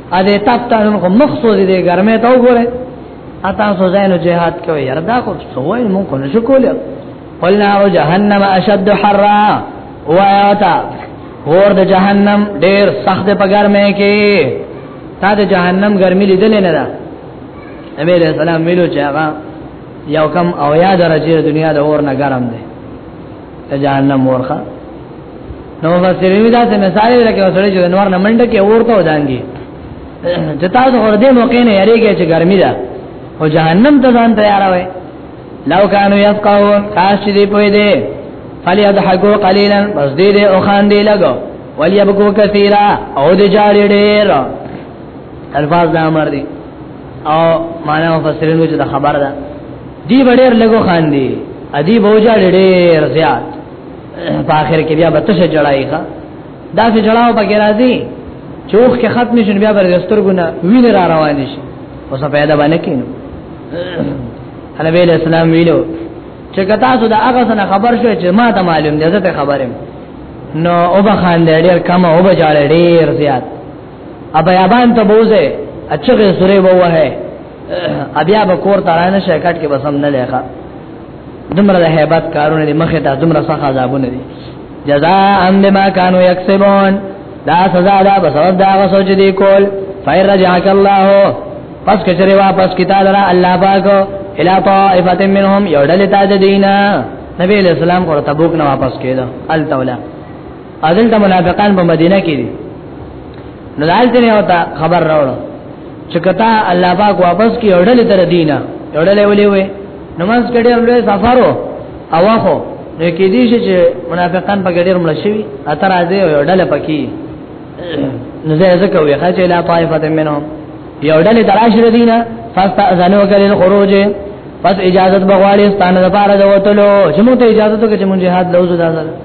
ا دې تپ ته نو مخ سوځي دې ګرمه ته وګوره اته سوځاینو جهاد کوي یاره دا خو سوای مونږ کو نشو کولای قل نار جهنم اشد حرا وایاتا ور د جهنم ډیر سخت په ګرمه کې تا د جهنم ګرمي لیدل نه ده نبی رسول الله ملو چې هغه یو کم او یا درجه دنیا د اور نه ګرم دی ته جهنم ورخه نو مفسرین دا څه مثال دی لکه وسړی چې نور نه منډه کې اورته ودانګي چې تاسو ور دې موقع نه یریږي چې ګرمي ده او جهنم ته ځان تیار وای لو کانو یفقهون کاش دې پوي دې فلی اضحکو قلیلا بس دې دې او خان دې لګو ولی ابکو کثیرا او دې جاری ډېر الفاظ دا امر دي او معنا مفسرین وجه د خبر ده دی ډېر لګو خان دی ادي بوجا ډېر زیات په اخر کې بیا بتش جړای ښا دا چې جړاو پکې راځي چوخ کې ختم شون بیا بر دستور ګنا ویني را روان شي اوس پیدا باندې کینو نبی علیہ السلام ویلو چې کتا سو دا هغه څنګه خبر شو چې ما ته معلوم دی زه ته خبرم نو او بخان دې ډېر کم او بجاړ ډېر زیات ابیابان ته بوزه اچغه سره ووه ابیا به کور ترانه شکټ کې بسم نه لخه دمر د hebat کارونه دي مخه ته دمر څخه عذابونه دي جزاء بما كانوا يكسبون دا سزا دا په سبب دا غو سوچ دي کول فیر رجعک الله پس کچره واپس کتاب را الله پاک الا طائفه منهم یودل تاج دینا نبی علیہ السلام کو تبوک نه واپس کېده ال تولا اذن د منافقان په مدینه کې دي نو دالته نه وتا خبر راوړو چې کتا الله پاک واپس کی اورل تر دینه اورل ولې وې نماز کړي ورلې سفرو اواخو نو کې دي چې منافقان په ګډیر مړ شي اتر راځي اورل پکې نو زه ځکه وې خاصه لا طائفه منهم یو ډلې تراشر دینه فاستاذنوا کل خروج پس اجازت بغواړي ستانه لپاره د وټلو چې موږ ته اجازه ته چې موږ جهاد لوزو دا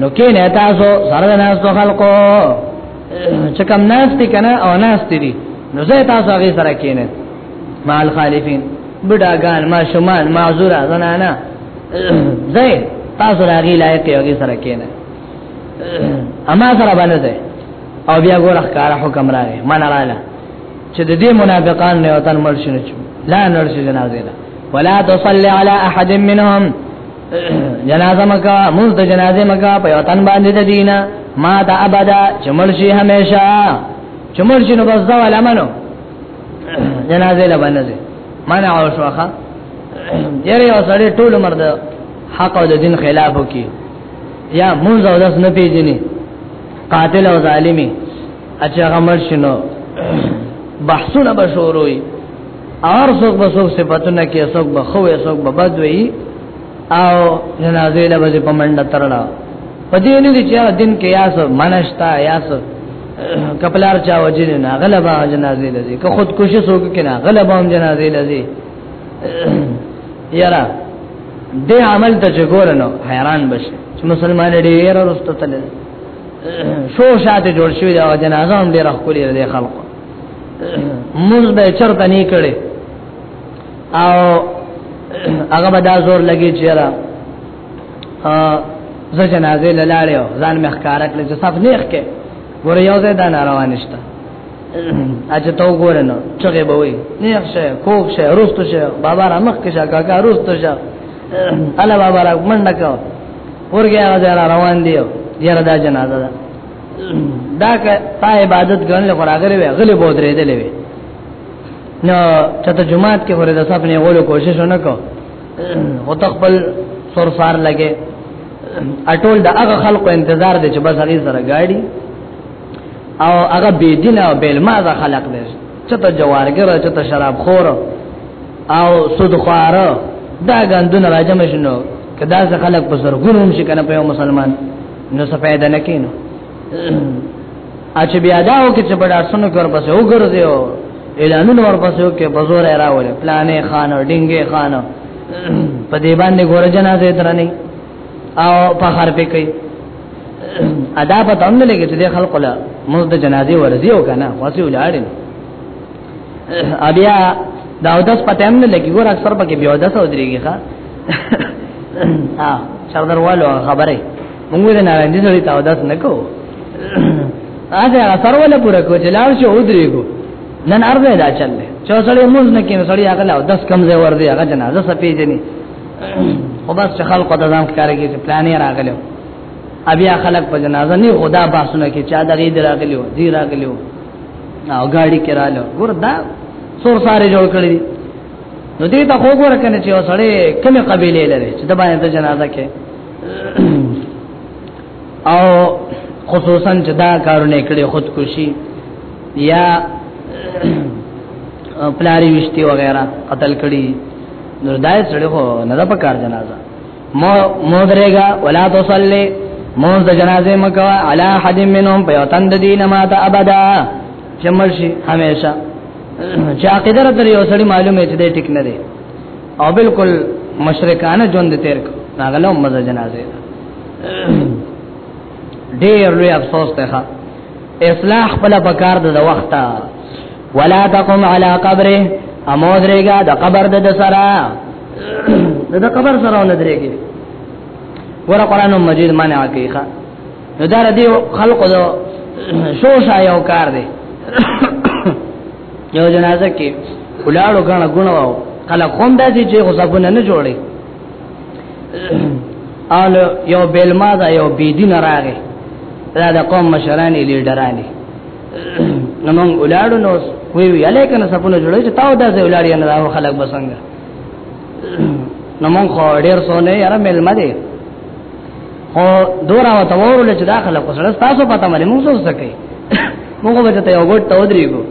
نو کې نه تاسو سره نه تاسو خلکو چې کم ناشتي کنه او ناشتي دي نو زه تاسو هغه سره کې نه مال خالفین بډاګان ما شمال معذورا زنانا زه تاسو راغی لایق یو هغه سره کې نه اما سره باندې ده او بیا ګور اخکار حکم راغی من رااله چې د دې منافقان نه وطن مرشنه چو لا نرشي جنازه ولا تصلي على احد منهم جنازه مکا موږ د جنازه مکا په وطن باندې د دینه ما ته ابدا چملشي هميشه چملشي نو بس دا ولا منو جنازه لا باندې منع او شوخه یره یو سړی ټول عمر د حق او د دین خلاف وکي یا موږ او داس نه پیژني قاتل او ظالمي اچھا غمر شنو بحثونه بشوروي اور څوک به څوک صفاتونه کې څوک به خو څوک به بد وي او جنازې له وځي په منډه ترلا پدې نه دي چې دین کې یاس منشتا یاس کپلار چا وجه نه غلبا جنازې لذي که خود کوشش څوک کې نه غلبا هم جنازې لذي یرا دې عمل ته ګورنو حیران بشي چې مسلمان ډېر ورسته تل شو شاته جوړ شوی دا جنازه هم ډیره خولي دي خلق موږ به چرته نه کړي او هغه به دا زور لګي چې را زه جنازه لاله ځان مخ کارک لږه صف نیخ کې ګور یو ځای دا ناروان نشته اجه تو ګور نو چغه به وي نیخ شه کوک شه روستو شه بابا را مخ کې شه کاکا روستو شه الا بابا را منډه کاو ورګه هغه ځای را روان دی یاره دا جنازه ده دا که تا عبادت ګڼل خو راغلی وی غلی به درېدلې وی نو چته جمعات کې ورې د صاحب نه غولو کوشش ونکړو او تخپل سر سار لګې اټول د هغه خلکو انتظار دی چې بس هغه سره گاډي او هغه بی دین او بیل ما ځا خلق دی چته جوارګر چته شراب خور او سود خوار دا غندون راجم شنو کدا څه خلق په زرګونو هم شي کنه په مسلمان نو څه پیدا نه کینو اچ بیا دا او کې چې په داسونو کې ورپسې وګرځي او اعلانونه ورپسې او کې بزور راوړي پلانې خان او ډینګې خان په دې باندې ګور جنازه درنه او په هر په کوي ادا په تم نه لګي چې خلق له موږ د جنازې ورځي او کنه واسي ولاړل بیا دا او داس په تم نه لګي ګور اکثر پکې بیا داس او درېږي ښا ها چردر والو خبره موږ نه نارنجي سړي تا او داس نه کو اځه اثر ولا پورا کو چې لاړ شو درېګو نن ارزه دا چل چا سړی موږ نه کینې سړی هغه لا داس کم ځای ور دی هغه جنازه سپېځنی خو بس چې خلکو ته ځان ښکارېږي چې پلانې راغلی بیا خلک په جنازه نه خدا باسونه کې چا دغې دی راغلی و دی راغلی و او ګاډي کې رالو ګور دا سور ساره جوړ کړی دی نو دې ته خو ګور کنه چې وسړې کله قبيله لري چې د باندې جنازه کې او خصوصا چې دا کارونه کړي خودکشي یا پلاری وشتي وغیرہ قتل کړي نو دای سره خو نه ده پکار جنازه مو مو درېګا ولا تصلي مو د جنازه مکو علی حد منهم په وطن د دین ما ته ابدا چمرشي همیشه چې عقیده تر یو سړی معلومه چې دې ټیک نه دی او بالکل مشرکانه ژوند تیر کو ناغلو مزه جنازه ډیر لوی افسوس ته ښه اصلاح خپل پکار د وخت ولا تقم على قبره امودريګه د قبر د سرا د قبر سره نه دريږي ور قران مجید منع کوي ښا نو دا ردی خلقو دو شوشا یو کار دی یو جنازه کې ولاړو غاڼه غونو کله کوم داسې چې غصبونه نه جوړي آل یو بیلما دا یو بیدین راغی دا د قوم مشرانی لیډرانی نو مونږ ولاړو نو وی وی الیکنه سپونه جوړی چې تاو داسې ولاړی نه راو خلک بسنګ نو مونږ خو ډیر سونه یاره ملما دی خو دورا و تورول چې داخله کو سره تاسو پته مله مونږ څه سکے مونږ به ته یو ګټ تودریګو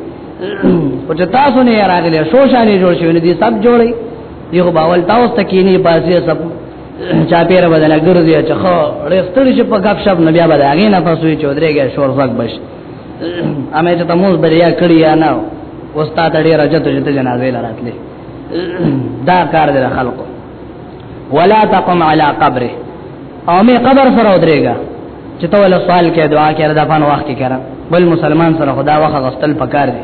او چې تاسو نه راغلی شوشانې جوړ شوی نه دي سب جوړي یو باول تاسو تکینی پاسې سب چا پیر بدل ګرځي چې خو رستړي چې په غب شپ نه بیا بدل هغه نه پسوي چې درېږي شور زګ بش امه چې تموز بریا کړی یا نه استاد ډیر رجت چې ته جنازه لراتلې دا کار دې خلکو ولا تقم على قبره او می قبر سره ودرېګا چې ته ول سوال کې دعا کې را دفن وخت کې کرا بل مسلمان سره خدا وخت غستل پکار دی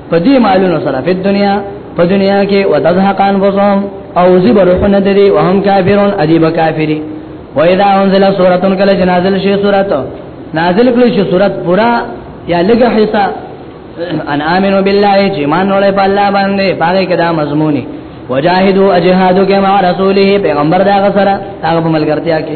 په دې مالونو سره په دنیا په دنیا کې وتزهقان بصم او زی برحونه دي وهم کافرون ادیب کافری و اذا انزل سوره کله جنازل شي سوره نازل کړي شي سوره پورا یا لګه حصہ ان امنو بالله چې مان ولې په الله باندې پاره کې دا مضمونی وجاهدوا اجهادوا كما رسوله پیغمبر دا غسر هغه ملګرتیا کې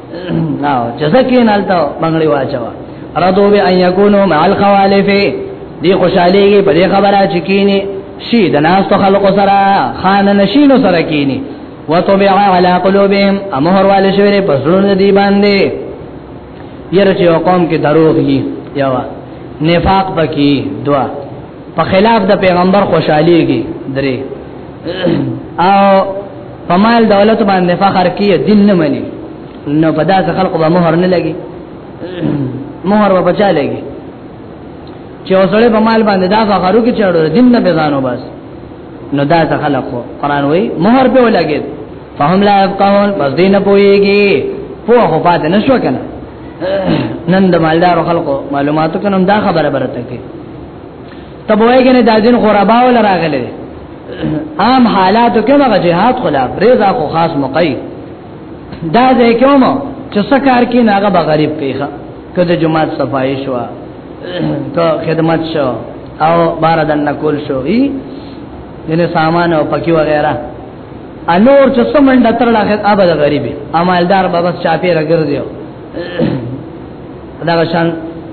نو جزکین الته بنگړی واچوا ردو به ان یکونو مع الخوالف دی خوشاليږي په دې خبره چې کینی شي د ناس ته خلق سره خان نشینو سره کینی وطبع على قلوبهم امهر والے شویره پسړون دی باندې یره چې قوم کې دروغ یي یوا نفاق پکې دوا په خلاف د پیغمبر خوشاليږي درې او په مال دولت باندې فخر کوي دین نه مني نو په داسې خلکو به مهر نه لګي مهر به بچا لګي چې اوسړه په مال باندې دا فخر کوي چې اړو دین نه بزانو بس نو دا څه خلکو قران وای مهر په ولګي فهم لا يفقهون بس دین پويږي په هو پات نه شو کنه نن د مالدار خلکو معلوماتو کنه دا خبره برته کوي تبوې کنه د ځین غربا ول راغلي عام حالاتو کې هغه جهاد خلاف رضا خو خاص مقید دا ځای کوم چې سکار کې ناغه به غریب پیخه کله جمعات صفای شو ته خدمت شو او بار دن نکول شو ای دنه سامان او پکی وغیرہ انور چې سمند ترلا خد ابد غریب امالدار بابا چاپی راګرځیو دا شان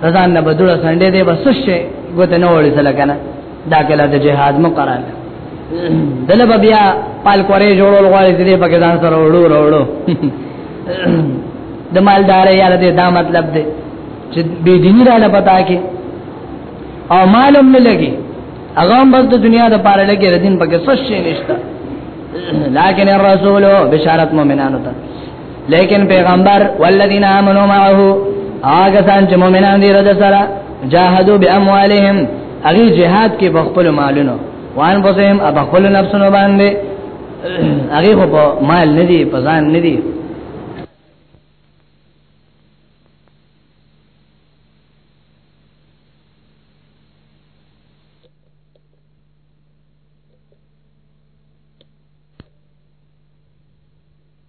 رضان نه بدل سنډې دې بس شي ګوت نه وړي سره کنه دا کله د جهاد مقرر دله بیا پال کورې جوړول غواړي دې پکې ځان سره وړو وړو د مالدار یاره دې دا مطلب دې چې بی دینی را لپتا کې او معلوم نه لګي هغه هم بس د دنیا د پاره لګي ردین پکې څه شي نشته لکن الرسول بشارت مؤمنانو ته لیکن پیغمبر والذین آمنوا معه هغه سان چې مؤمنان دي رد سره جاهدوا باموالهم هغه جهاد کې په خپل مالونو وان بوسهم اب خپل نفسونو باندې هغه خو په مال نه دي په ځان نه دي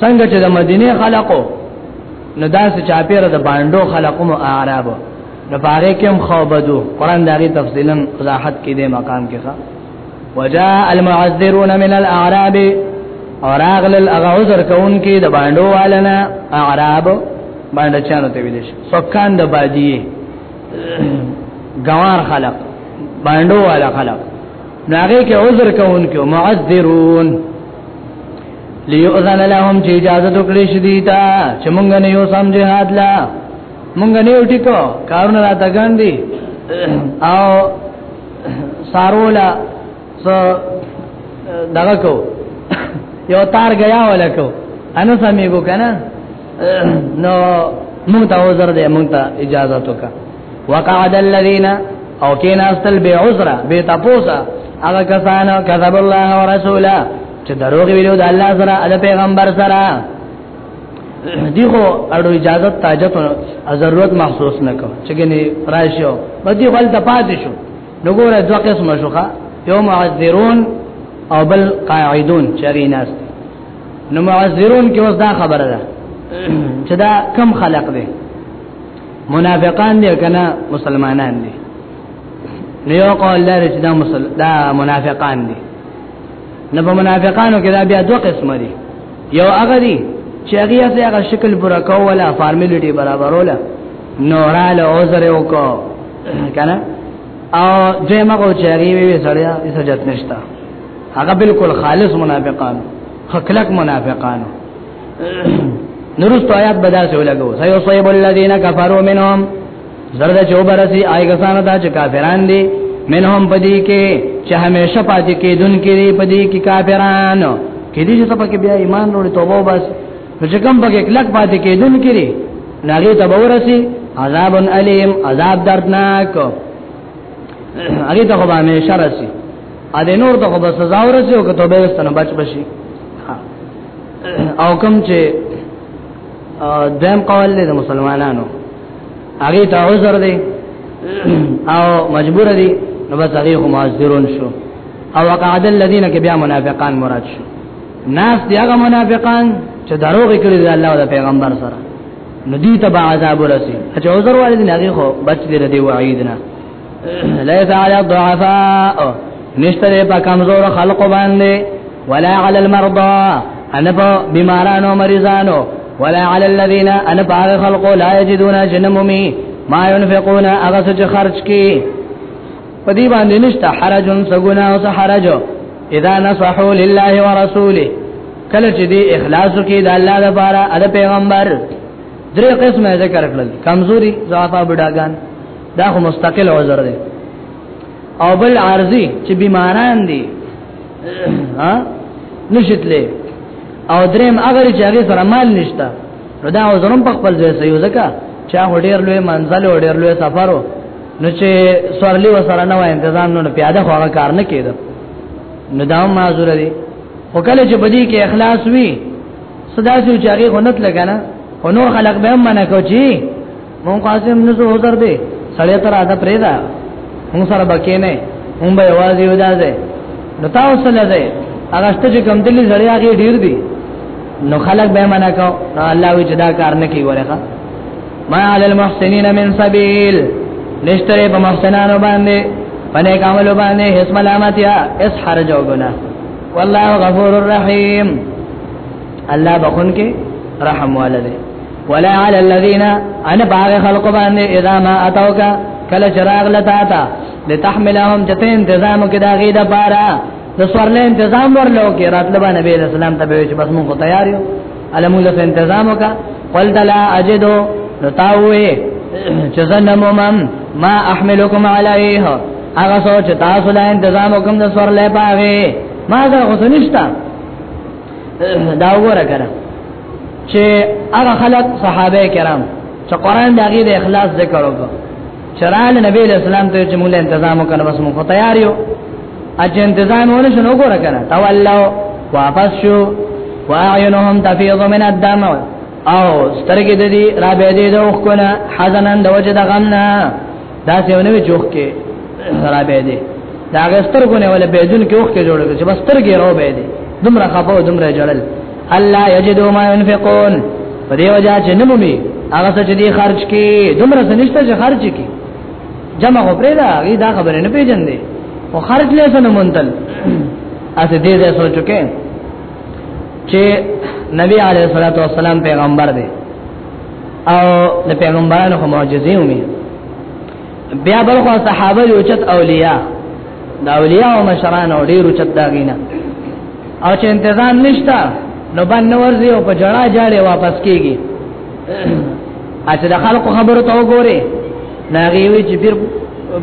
څنګه چې د مدینه خلقو نو داسې چاپیره د باندو خلقو مو اعراب نو پاره کوم خوبدو قران دغه تفصیلا وضاحت کې دی مقام کې ښا وجاء المعذرون من الاعراب اور اغل الاغذر کون کې د باندو والنا اعراب باندې چانو ته ویل شي سکان د بادی گوار خلق باندو والا خلق ناغه کې عذر کون کې معذرون لیؤذن لهم چې اجازه وکړي شدي تا چې مونږ نه یو سم جهاد لا مونږ نه یو ټیکو کارونه را تګاندي او سارولا سو دغه کو یو تار غیا ولکو انا سمې کو کنه نو مونږ ته وزر دې مونږ ته اجازه وکړه وقعد الذين او کینا استل به عذر به تپوسا هغه کسان کذب الله ورسوله چې دروغ ویلو د الله سره د پیغمبر سره دیغه اړو اجازه تاجت او ضرورت محسوس نکو چې ګنې راشو بدی خپل د پات شو نو ګوره دوه قسم شوخه یو معذرون او بل قاعدون چری ناس نو معذرون کې اوس دا خبره ده چې دا کم خلق دی منافقان دي کنه مسلمانان دي نو یو قول لري چې دا مسل دا منافقان دي نه په منافقانو کې دا بیا دوه قسم دي یو هغه دي چې هغه ته هغه شکل پورا کوله فارمیلیټي برابروله نورال عذر وکړه کنه او دیمه کو چې هغه وی سړیا ایسه جت نشتا هغه بالکل خالص منافقان خکلک منافقانو نورست آیات بدا سے لگو سیصیب الذین کفروا منهم زرد چوبرسی آی کسانو ته چې کافران دي منهم پدی کې چې همیشه پاتې کېدون کې دي پدی کې کافران کې دي چې پکې بیا ایمان وروړي توبه بس چې کوم پکې کلک پاتې کېدون کې دي ناغي ته ورسی عذاب الیم عذاب دردناک هغه ته خو به همیشه رسی ا دې نور ته به سزا ورسې او کته به ستنه بچ بشي او کوم چې دیم قول دې مسلمانانو هغه ته عذر دی او مجبور دی نو بس هغه هم معذرون شو او وقعد الذين كبيا منافقان مراد شو ناس دی هغه منافقان چې دروغ کړی دی الله او پیغمبر سره ندی تبع عذاب ورسی چې عذر والد نه هغه خو بچ دی ردی وعیدنا ليس على الضعفاء نشتره په کمزور خلق باندې ولا على المرضى انا په بیمارانو مریضانو ولا على الذين انا په خلق لا يجدون جنمومي ما ينفقون اغه څه خرج کی په دې باندې نشته حرج سغنا او حرج اذا نصحوا لله ورسوله کله چې دې اخلاص کې د الله لپاره د پیغمبر درې قسمه ذکر کړل کمزوري ضعفا بډاګان دا خو مستقل عذر دی او بل عارضی چې بیماران دي ها نشتلې او دریم اگر چې هغه سره مال نشته نو دا عذرم په خپل ځای سيو ځکه چې هغه ډیر لوی منزل او ډیر لوی سفر و نو چې سورلی وسره نه وای تنظیم نو پیاده خو هغه کار نه کېده نو دا معذور دي خو کله چې بدی کې اخلاص وي صدا چې هغه غنت لګنه او نور خلق به منه کوي مون قاسم نسو عذر دی سړی تر اده پرې دا مون سره بکې نه مون به आवाज یو ځای نو تاسو له ځای هغه ست چې کم دلی سړی هغه ډیر دی نو خلق به معنا کو نو الله وی جدا کار نه کوي ورخه ما علی المحسنین من سبیل نشتره په محسنانو باندې پنه کاملو باندې هیڅ ملامتیا اس حرج او ګناه والله غفور الرحیم الله بخون کې رحم والده ولا علی الذین ان باغ خلق باندې اذا ما اتوک کله چراغ لتا تا لتحملهم جته انتظام کې داغې د پارا د سورلې انتظام ورلو کې راتلو باندې نبی رسول الله ته به چې بس مونږ تیار یو علمو له انتظام وکا قل تلا اجدو نتاوي چې زنم مم ما احملکم علیه هغه سوچ تاسو لا انتظام وکم د سورلې پاغه ما زه غوښنیشتا دا وګوره کړه چې هغه خلک صحابه کرام چې قران د هغه د اخلاص ذکر وکړ چرال نبی له سلام ته چې موږ تنظیم وکړو بس موږ تیار یو اجه تنظیم ونه شنو ګور کړه تولوا واپس شو واعینهم تفیض من الدم او سترګې د دې را به دې د اوخ کنه حزنن د وجه د غم نه دا څه ونه جوخ کې سره به دي دا غستر ګونه ولا بيدون کې وخت جوړ چې بس ترګي راو به دي دومره خپو دومره جړل الله یجدو ما ينفقون په دې وجہ چې نمومي هغه څه چې دي خرج کې دومره څه نشته چې خرج کې جمع خو پرې دا غي دا خبره نه پیژندې او خرج لې څه نه مونتل اسه دې دې سوچو کې چې نبی علیه الصلاۃ والسلام پیغمبر دی او د پیغمبرانو په معجزې ومه بیا بل خو صحابه یو چت اولیاء دا اولیاء او مشران او ډیرو چت داغینا او چې تنظیم نشتا نو باندې ورځي او په جړه جړه واپس کیږي اته د خلکو خبرو ته وګوره ناغي وی چې بیر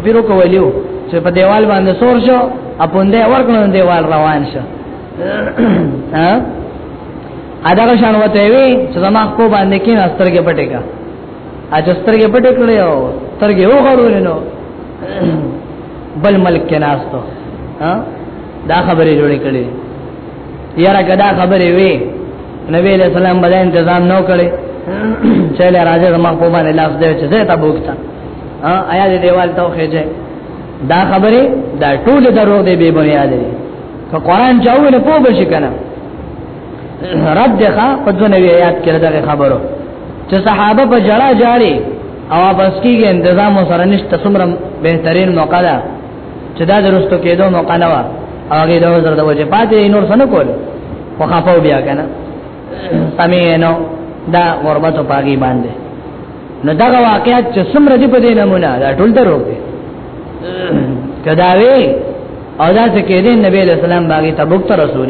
بیرو کولیو چې په دیوال باندې سور شو اپوندې ورکړو دیوال روان شو ها اداغه شان وته وی چې زما کو باندې کې نسترګې پټې کا اجسترګې پټې کړې او ترګې وغړولې نو بل ملک کې ناستو ها دا خبرې جوړې کړې یاره کدا خبرې وی نبی علیہ السلام بل تنظیم نو کړې چله راځه زما کو باندې لاس دې چې زه تا بوکتا ها آیا دې دیوال ته خېځه دا خبرې دا ټول درو دې به بنیاد دي که قران چاوي نه پوه بشي کنه رد ده ښا په دونه آیات کې دغه خبرو چې صحابه په جړه جاړي او واپس کیږي تنظیم سره نشته څومره بهترین موقع ده چې دا درستو کېدو موقع نه و هغه د وزر د وجه پاتې نور څه نه کول خو خپاو بیا کنه سمې نو دا غربت او پاګي باندې نو دا واقعیت چې څومره دې په دې نمونه دا ټول درو دي کداوی او دا څه کې دې نبی له سلام باغی تبوک ته رسول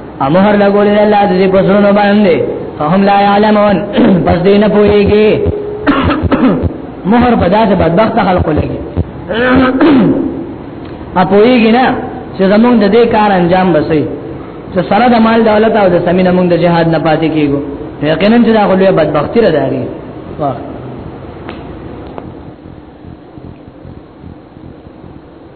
امهر لګول الله دې په زړونو باندې فهم لا يعلمون پس دې نه پويږي مهر په داسې بدبخت خلکو لګي ا پويږي نه چې زمونږ د دې کار انجام بسي چې سره د مال دولت او د سمینه مونږ د جهاد نه پاتې کیږو یقینا چې دا غلوه بدبختی را داري واه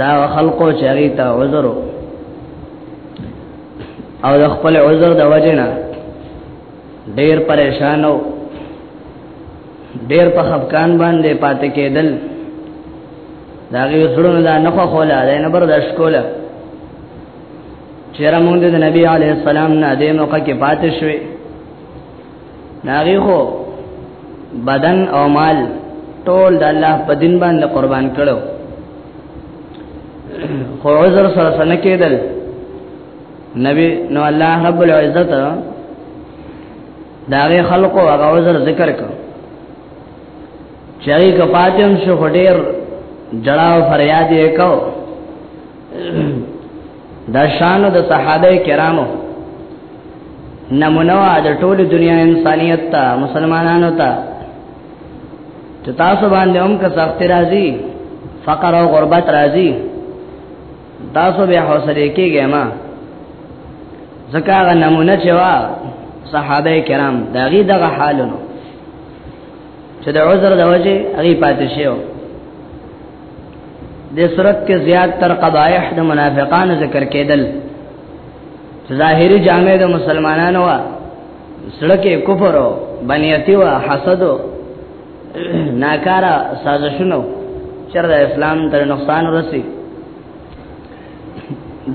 دا خلقو چری ته عذر او د خپل عذر د وجنه ډیر پریشانو ډیر په خفقان باندې پاتې کېدل دا غي سړونو دا نه خو خوله دا نه برداشت کوله چیرې مونږ د نبی علی السلام نه د موقع کې پاتې شوې ناغي خو بدن او مال ټول د الله په دین باندې قربان کړو خو عذر سره سن کېدل نبی نو الله رب العزت داغه خلقو هغه عذر ذکر کړ چری کپاتم شو ډیر جړاو فریاد یې کو دا شان د صحابه کرامو نمونه د ټول دنیا انسانیت ته مسلمانانو ته چې تاسو باندې هم که سخت راځي فقر او غربت راځي تاسو به حوصله کېږئ ما ځکه هغه نمونه چې وا صحابه کرام دغه دغه حالونو چې د عذر د وجه هغه پاتې شوی د صورت کې زیات تر قبایح د منافقانو ذکر کېدل ظاهری جامع د مسلمانانو وا سړکه کفر او بنیتی وا حسد او ناکارا سازشونو چر د اسلام تر نقصان ورسی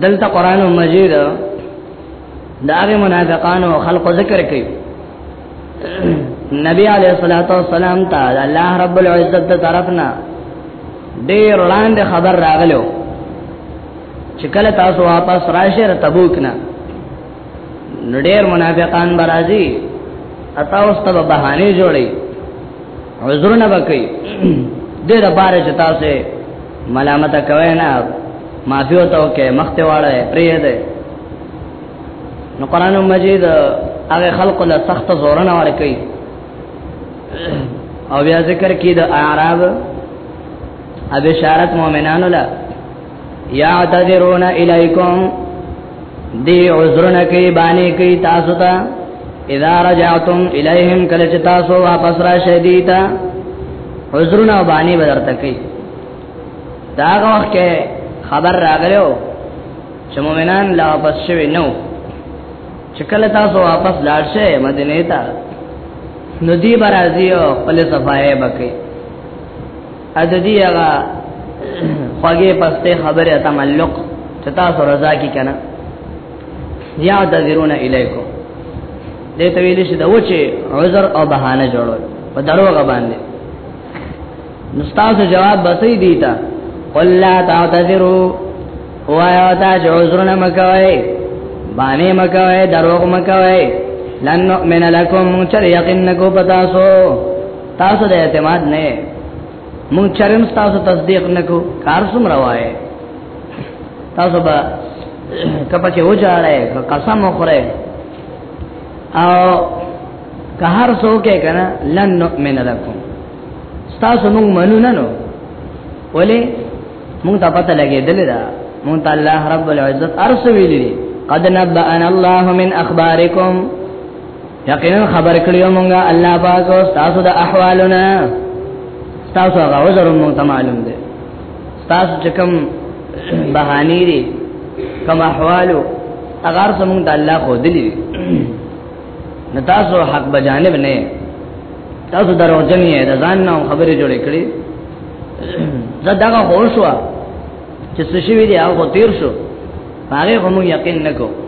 دلته قران مجید دا هغه منافقانو او خلقو ذکر کوي نبی علیہ الصلوۃ والسلام ته الله رب العزت تر طرفنا ډیر وړاندې خبر راغلو چې کله تاسو واپس راشه تبوک نه ډیر منافقان برازي اتا اوس ته بهانه جوړي عذرونه وکي ډیر بار چې تاسو ملامت کوي نه معافي او توکه مخته واړه پرې ده نو قران مجید هغه خلق له سخت زور نه ور کوي او بیا ذکر کې د اعراب ابشارت مؤمنانو لا يعتذرون اليكم دی عذرنا کوي باندې کوي تاسو ته اذا رجعتم اليهم کله چې تاسو واپس را شدیتا عذرنا باندې بدرته کوي دا وخت کې خبر راغلو چې مؤمنان لا واپس شوي نو چې کله تاسو واپس لاړ شئ مدینه ته ندی برازیو خپل صفایه بکې اددی هغه خوږه پسته خبره تملق چې تاسو رضا کی کنه یا تذرون الیکم دې ته ویل شي دا و چې عذر او بهانه جوړول په دروغه باندې نو تاسو جواب بسې دی تا قل لا تعتذروا وایا تا چې عذر نه مکوي باندې مکوي دروغ مکوي لن نؤمن لكم چر یقین نکو پتاسو تاسو د اعتماد نه مونږ چرم تاسو تصدیق نکو کار سم روایت تاسو به کپا کې وځړای قسم وخوره او که هر څوک کنه لن نؤمن لكم تاسو مونږ منو نه نو ولې مونږ ته پته لګې دلې دا مونږ ته الله رب العزت ارسو ویلې قد نبأنا الله من اخبارکم یقینا خبر کړیو مونږه الله پاک او تاسو د احوالنا تاسو هغه عذر مونږ ته معلوم دي تاسو چې کوم بهاني دي کوم احوالو اگر سمون د الله خو دلی نه تاسو حق بجانب نه تاسو درو جنې د ځان نو خبرې جوړې کړې زداګه هوښوا چې څه شي وی دی هغه تیر شو هغه هم یقین نکوه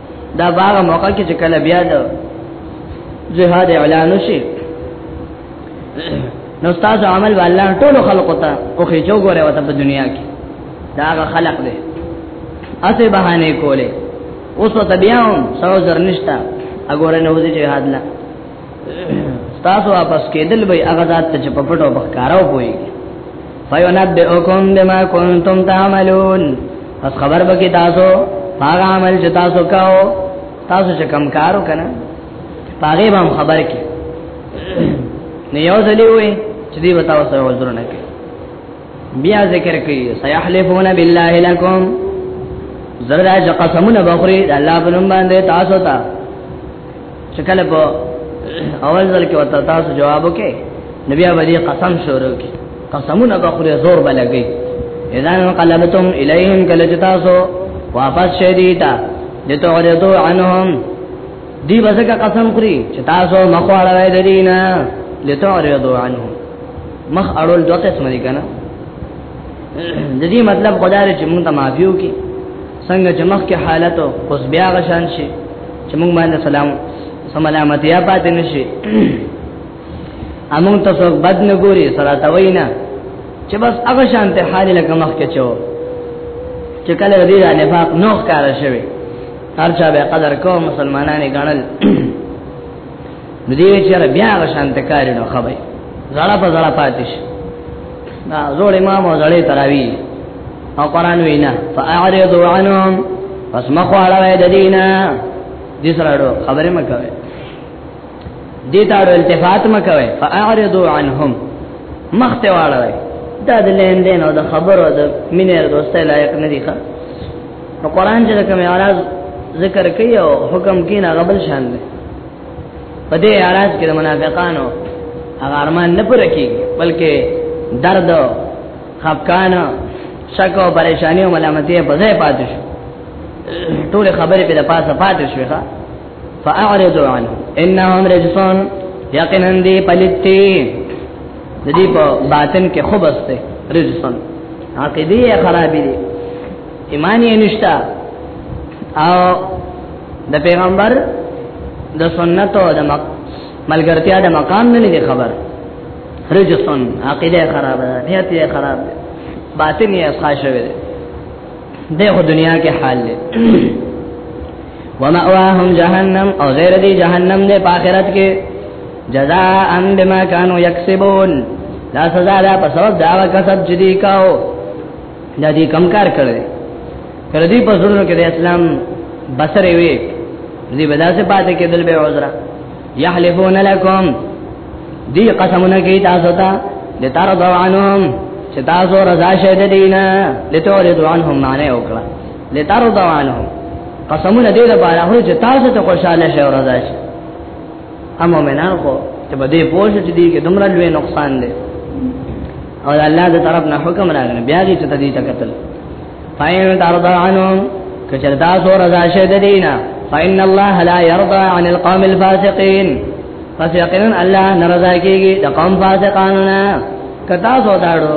دا باغ موقع کې چې کله بیا د جهاد اعلان شي نو تاسو عمل والله ټول خلق ته او خې جو غره وته په دنیا کې دا هغه خلق دی اته بهانه کوله اوس ته بیا هم سوزر نشتا اګوره نو دې جهاد لا تاسو واپس کېدل به هغه ذات ته چې په پټو بخکارو پوي فینبئکم بما کنتم تعملون پس خبر به کې تاسو هغه عمل چې تاسو کاو تاسو چې کم کارو کنه پاره به خبر کې نه یو ځلې وې چې دی وتاو سره وزرونه کې بیا ذکر کوي سيحلفون بالله لكم زردا چې قسمونه بخوري د الله په نوم باندې تاسو ته چې کله په اول ځل کې وته تاسو جواب وکړي نبي باندې قسم شروع کی قسمونه بخوري زور بلګي اذا قلبتم اليهم کله چې تاسو واپس شې دي تا دته ورته عنهم دی وزګه قسم خوري چې تاسو مخواړه درینا لتعرضوا عنه مخ اړول دوه قسم دي کنه د دې مطلب خدای چې موږ ته معافيو کې څنګه چې مخ کې حالت اوس بیا غشان شي چې موږ باندې سلام سملامت یا پاتې نشي امون تاسو بد نه ګوري سره تا وینا چې بس هغه شانته حال لکه مخ کې چو چې کله دې د نفاق نوخ کار شوی هر چا به قدر کوم مسلمانانه غنل ندی چې را بیا غشان تکاری نو خبر زړه په زړه پاتیش دا زوړ امام او زړه تراوی او قران وینا فاعرض عنهم پس مخواړه د دینه دې سره خبره مکوئ دې ته التفات مکوي فاعرضوا عنهم مخته واړوي دا د لین دین او د خبرو د مینې دوستۍ لایق نه دي ښه نو قران چې کوم اعراض ذکر کوي او حکم کوي نه غبل شان دی په دې اعراض کې د منافقانو هغه ارمان نه پر کوي بلکې درد خفقان شک او پریشانی او ملامتي په ځای پاتې شو ټول خبرې په پاسه پاتې شوې ښا فاعرض عنه انهم رجسون یقینا دی پلیتی د دې په باطن کې خوبسته رجسون عقیده یې خرابې دي ایمان یې نشتا او د پیغمبر د سنت او د ملګرتیا د مقام نه لري خبر رجسون عقیده خراب ده نیت یې خراب ده باطن یې اصحاب شوی ده دغه دنیا کې حال دی ومأواهم جهنم او غیر دی جهنم دې په آخرت کې جزاء بما كانوا يكسبون دا سزا ده په سبب دا کسب چې دی کاو دا دې کم کار کړی کړه دې په زړه کې د اسلام بسر وي دې بدا سے پاتې کېدل به عذر يحلفون لكم دې قسمونه کوي تاسو ته لترضوا عنهم چې تاسو رضا شه دې دینه لتورضوا عنهم معنی وکړه لترضوا عنهم قسمونه دې د بارا هو چې تاسو ته خوشاله شئ او رضا شئ هم مؤمنان خو ته به دې پوه شئ چې دې کې دومره لوی نقصان دی او الله دې طرف نه حکم راغلی بیا دې ته دې تکتل فاین ترضا عنهم کچر تاسو رضا شئ د دینه فإن الله لا يرضى عن القوم الفاسقين پس یقینا الله ناراضه کیږي د قوم فاسقانو نه کتا سو داړو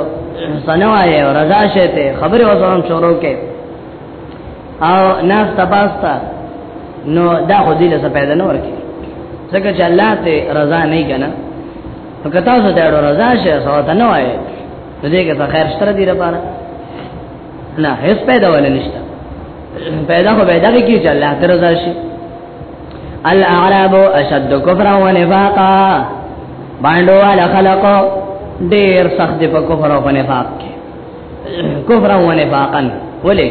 سنوای او رضا شته خبره وسوم شروع کې او ناس تپاستا نو دا خو دې له څه پیدا نه ورکی ځکه چې الله ته رضا نه کنا نو کتا سو داړو رضا شه سو ته نه وای ته دې کې څه خیر شته دې لپاره نه هیڅ پیدا ول نشته پیدا خو پیدا کې چې الله ته رضا شي الاعراب اشد کفرا و نفاقا باندو والا خلق ډیر سخت په کفر او نفاق کې کفر او نفاقا ولې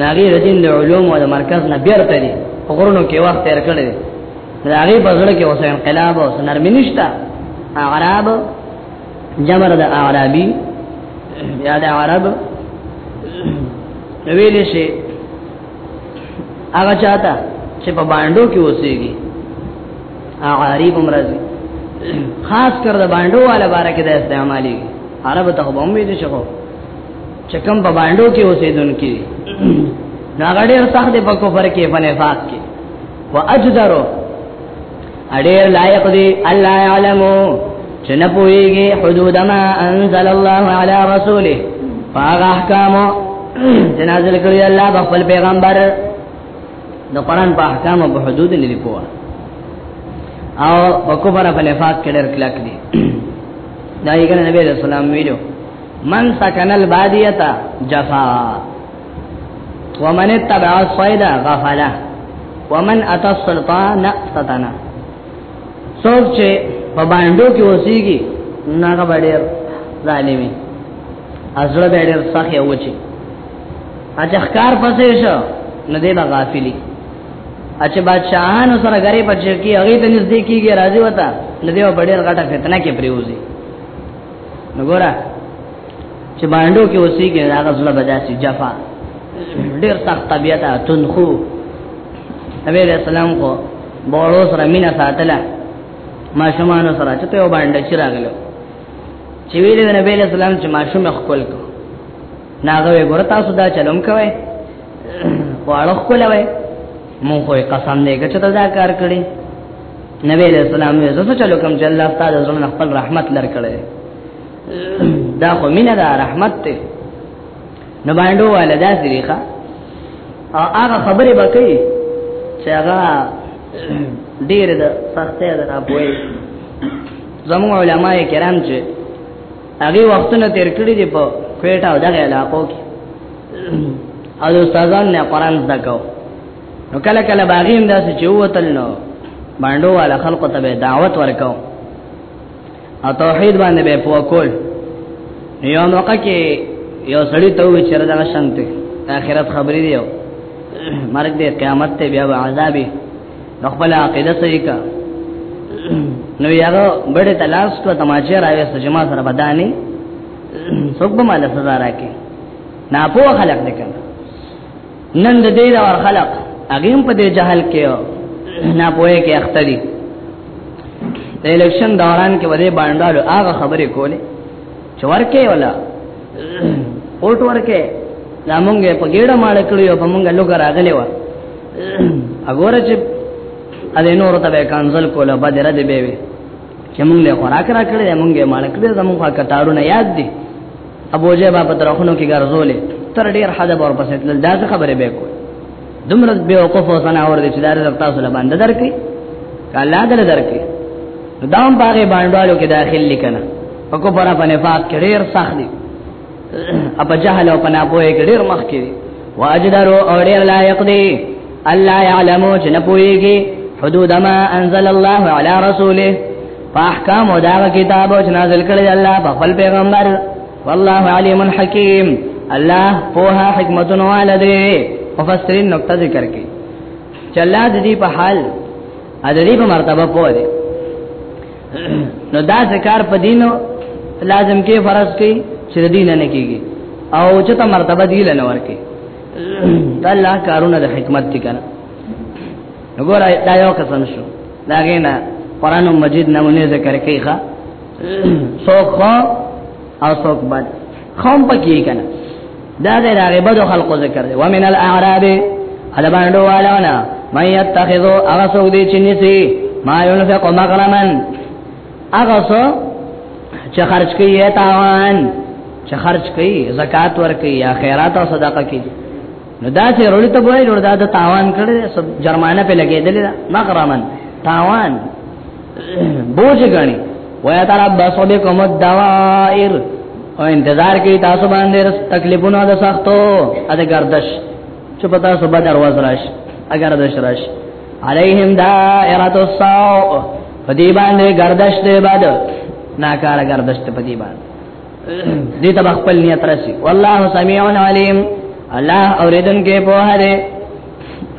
ناغي رجین د علوم او د مرکز نه بیرته دي غرونو کې وخت تیر کړی راغي په ځړ کې اوسه انقلاب او نرمي نشتا اعراب جمر د اعرابي یا د عرب ویل شي هغه چاته چې په باندو کې اوسېږي اعاری هم راځي خاص کر د باندو والا بار کې د استعمالي عرب ته هم وي چې شو چې کوم په باندو کې اوسېدونکي ناغړې سخت په کفر کې په نفاق کې واجدرو اډیر لایق دی الله علمو چې نه پويږي حدود ما انزل الله على رسوله هغه احکام چې نازل کړی الله په خپل پیغمبر د قران په احکام او حدود نه دی پوهه او په کوبره په نفاق کې ډېر کلک دي دا یې کنه نبی رسول الله ویلو من سکن البادیه جفا ومن اتبع الصيد غفلا ومن اتى السلطان فتنا څوک چې په باندې کې اوسېږي ناګه باندې ظالمي ازړه باندې سخه وچی اچھا ښکار پسې شو نو دې به غافلی اچھا بادشاہانو سره غری پچ کی هغه ته نږدې کیږي راضي وتا نو دې به ډېر غټه فتنه کې پریوزي نو ګورا چې باندې کې اوسېږي هغه زړه بداسي جفا ډېر سخت طبيعت تنخو نبی عليه السلام کو بورو سره مینا ساتله ما شومان سره چې ته باندې چې راغلو چې ویل د نبی عليه السلام چې ما شوم خپل کو ناغه ګور تاسو دا چلم کوي واړه خپل وای مونږ خو قسم دی چې ته دا کار کړی نبی عليه السلام یې زړه چلو کوم چې الله تعالی زړه خپل رحمت لر کړی دا خو مینه دا رحمت ته نو باندې والا دا ځریخه او هغه خبره بکې چې هغه ډیر د سختې د راپوي زمو علماء کرام چې هغه وختونه تیر کړی دی په کوټه او دغه علاقو کې او استادان نه قران زده کو نو کله کله باغیم داسې چې وتل نو باندې والا خلکو ته دعوت ورکاو او توحید باندې به پوه کول یو موقع کې یو سړی ته وی چر دا شانته اخرت خبرې دی مرګ دې قیامت ته بیا عذابې نو خپل عقیده صحیح کا نو یاره بڑے تلاش کو تماچه راوي سجما سره بدانی څوک به مال سزا راکې ناپوه خلق دې کنه نن د دې دور خلق هغه په دې جهل کې نه پوهه کې اخته دي د الیکشن دوران کې ودې باندې هغه خبرې کولې چې ورکه ولا اوټ ورکه دا مونږه په ګډه مال کړی او په مونږه لوګ راغلی و اګوره چې ا دې نور ته به کانسل کوله به درد به وي چې مونږ له خوراک را کړی مونږه مال کړی زموږه کټارونه یاد دي ابو جه بابا ترخونو کې ګرځولې تر ډیر حد اور پسې تل دا خبره به کو دمرز به وقف او سنا اور دې چې دار تاسو له باندې درکې کله دل درکې دام باغې باندې کې داخل لیکنه په کو پر په نفاق کې ډیر سخت دي اپا جهل او پنا پوهه کې ډیر مخ کې دي واجدرو او ډیر لایق دي الله يعلمو چې نه پوهيږي حدود ما انزل الله على رسوله په احکام او دا کتاب چې نازل کړی الله په خپل پیغمبر والله علیم حکیم الله په حکمتونو والده مفسرین نقطه ذکر کړي چې الله د دې په حال د دې په مرتبه پوه دی نو دا ذکر په دینو لازم کې فرض کې چې د دین نه کېږي او چې ته مرتبه دی لنه ورکې دا الله کارونه د حکمت دي کنه وګوره دا یو قسم شو دا غینا قران مجید نمونه ذکر کوي ښا څوک خو او څوک بد قوم پکې کنه دا د راغبه د خلقو ذکر دی ومن الاعراب على باندو والانا من يتخذو اغا سوک دی چنیسی ما ينفق مغرما اغا سو چه خرچ کئی تاوان چه خرچ کئی زکاة ور کئی یا خیرات و صدقه کئی نو دا چې رول ته وای نو دا د تاوان کړي سب جرمانه په لګېدل دا مغرمن تاوان بوج غني وای تعالی بس به کوم دوائر او انتظار کوي تاسو باندې رس تکلیفونه د سختو ا د گردش چې پتا سو به درواز راش اگر د شراش علیهم دائرۃ السوء فدی باندې گردش دی باد ناکار گردش ته پدی باندې دې ته خپل نیت راشي والله سميع عليم الله اوریدن کې په هره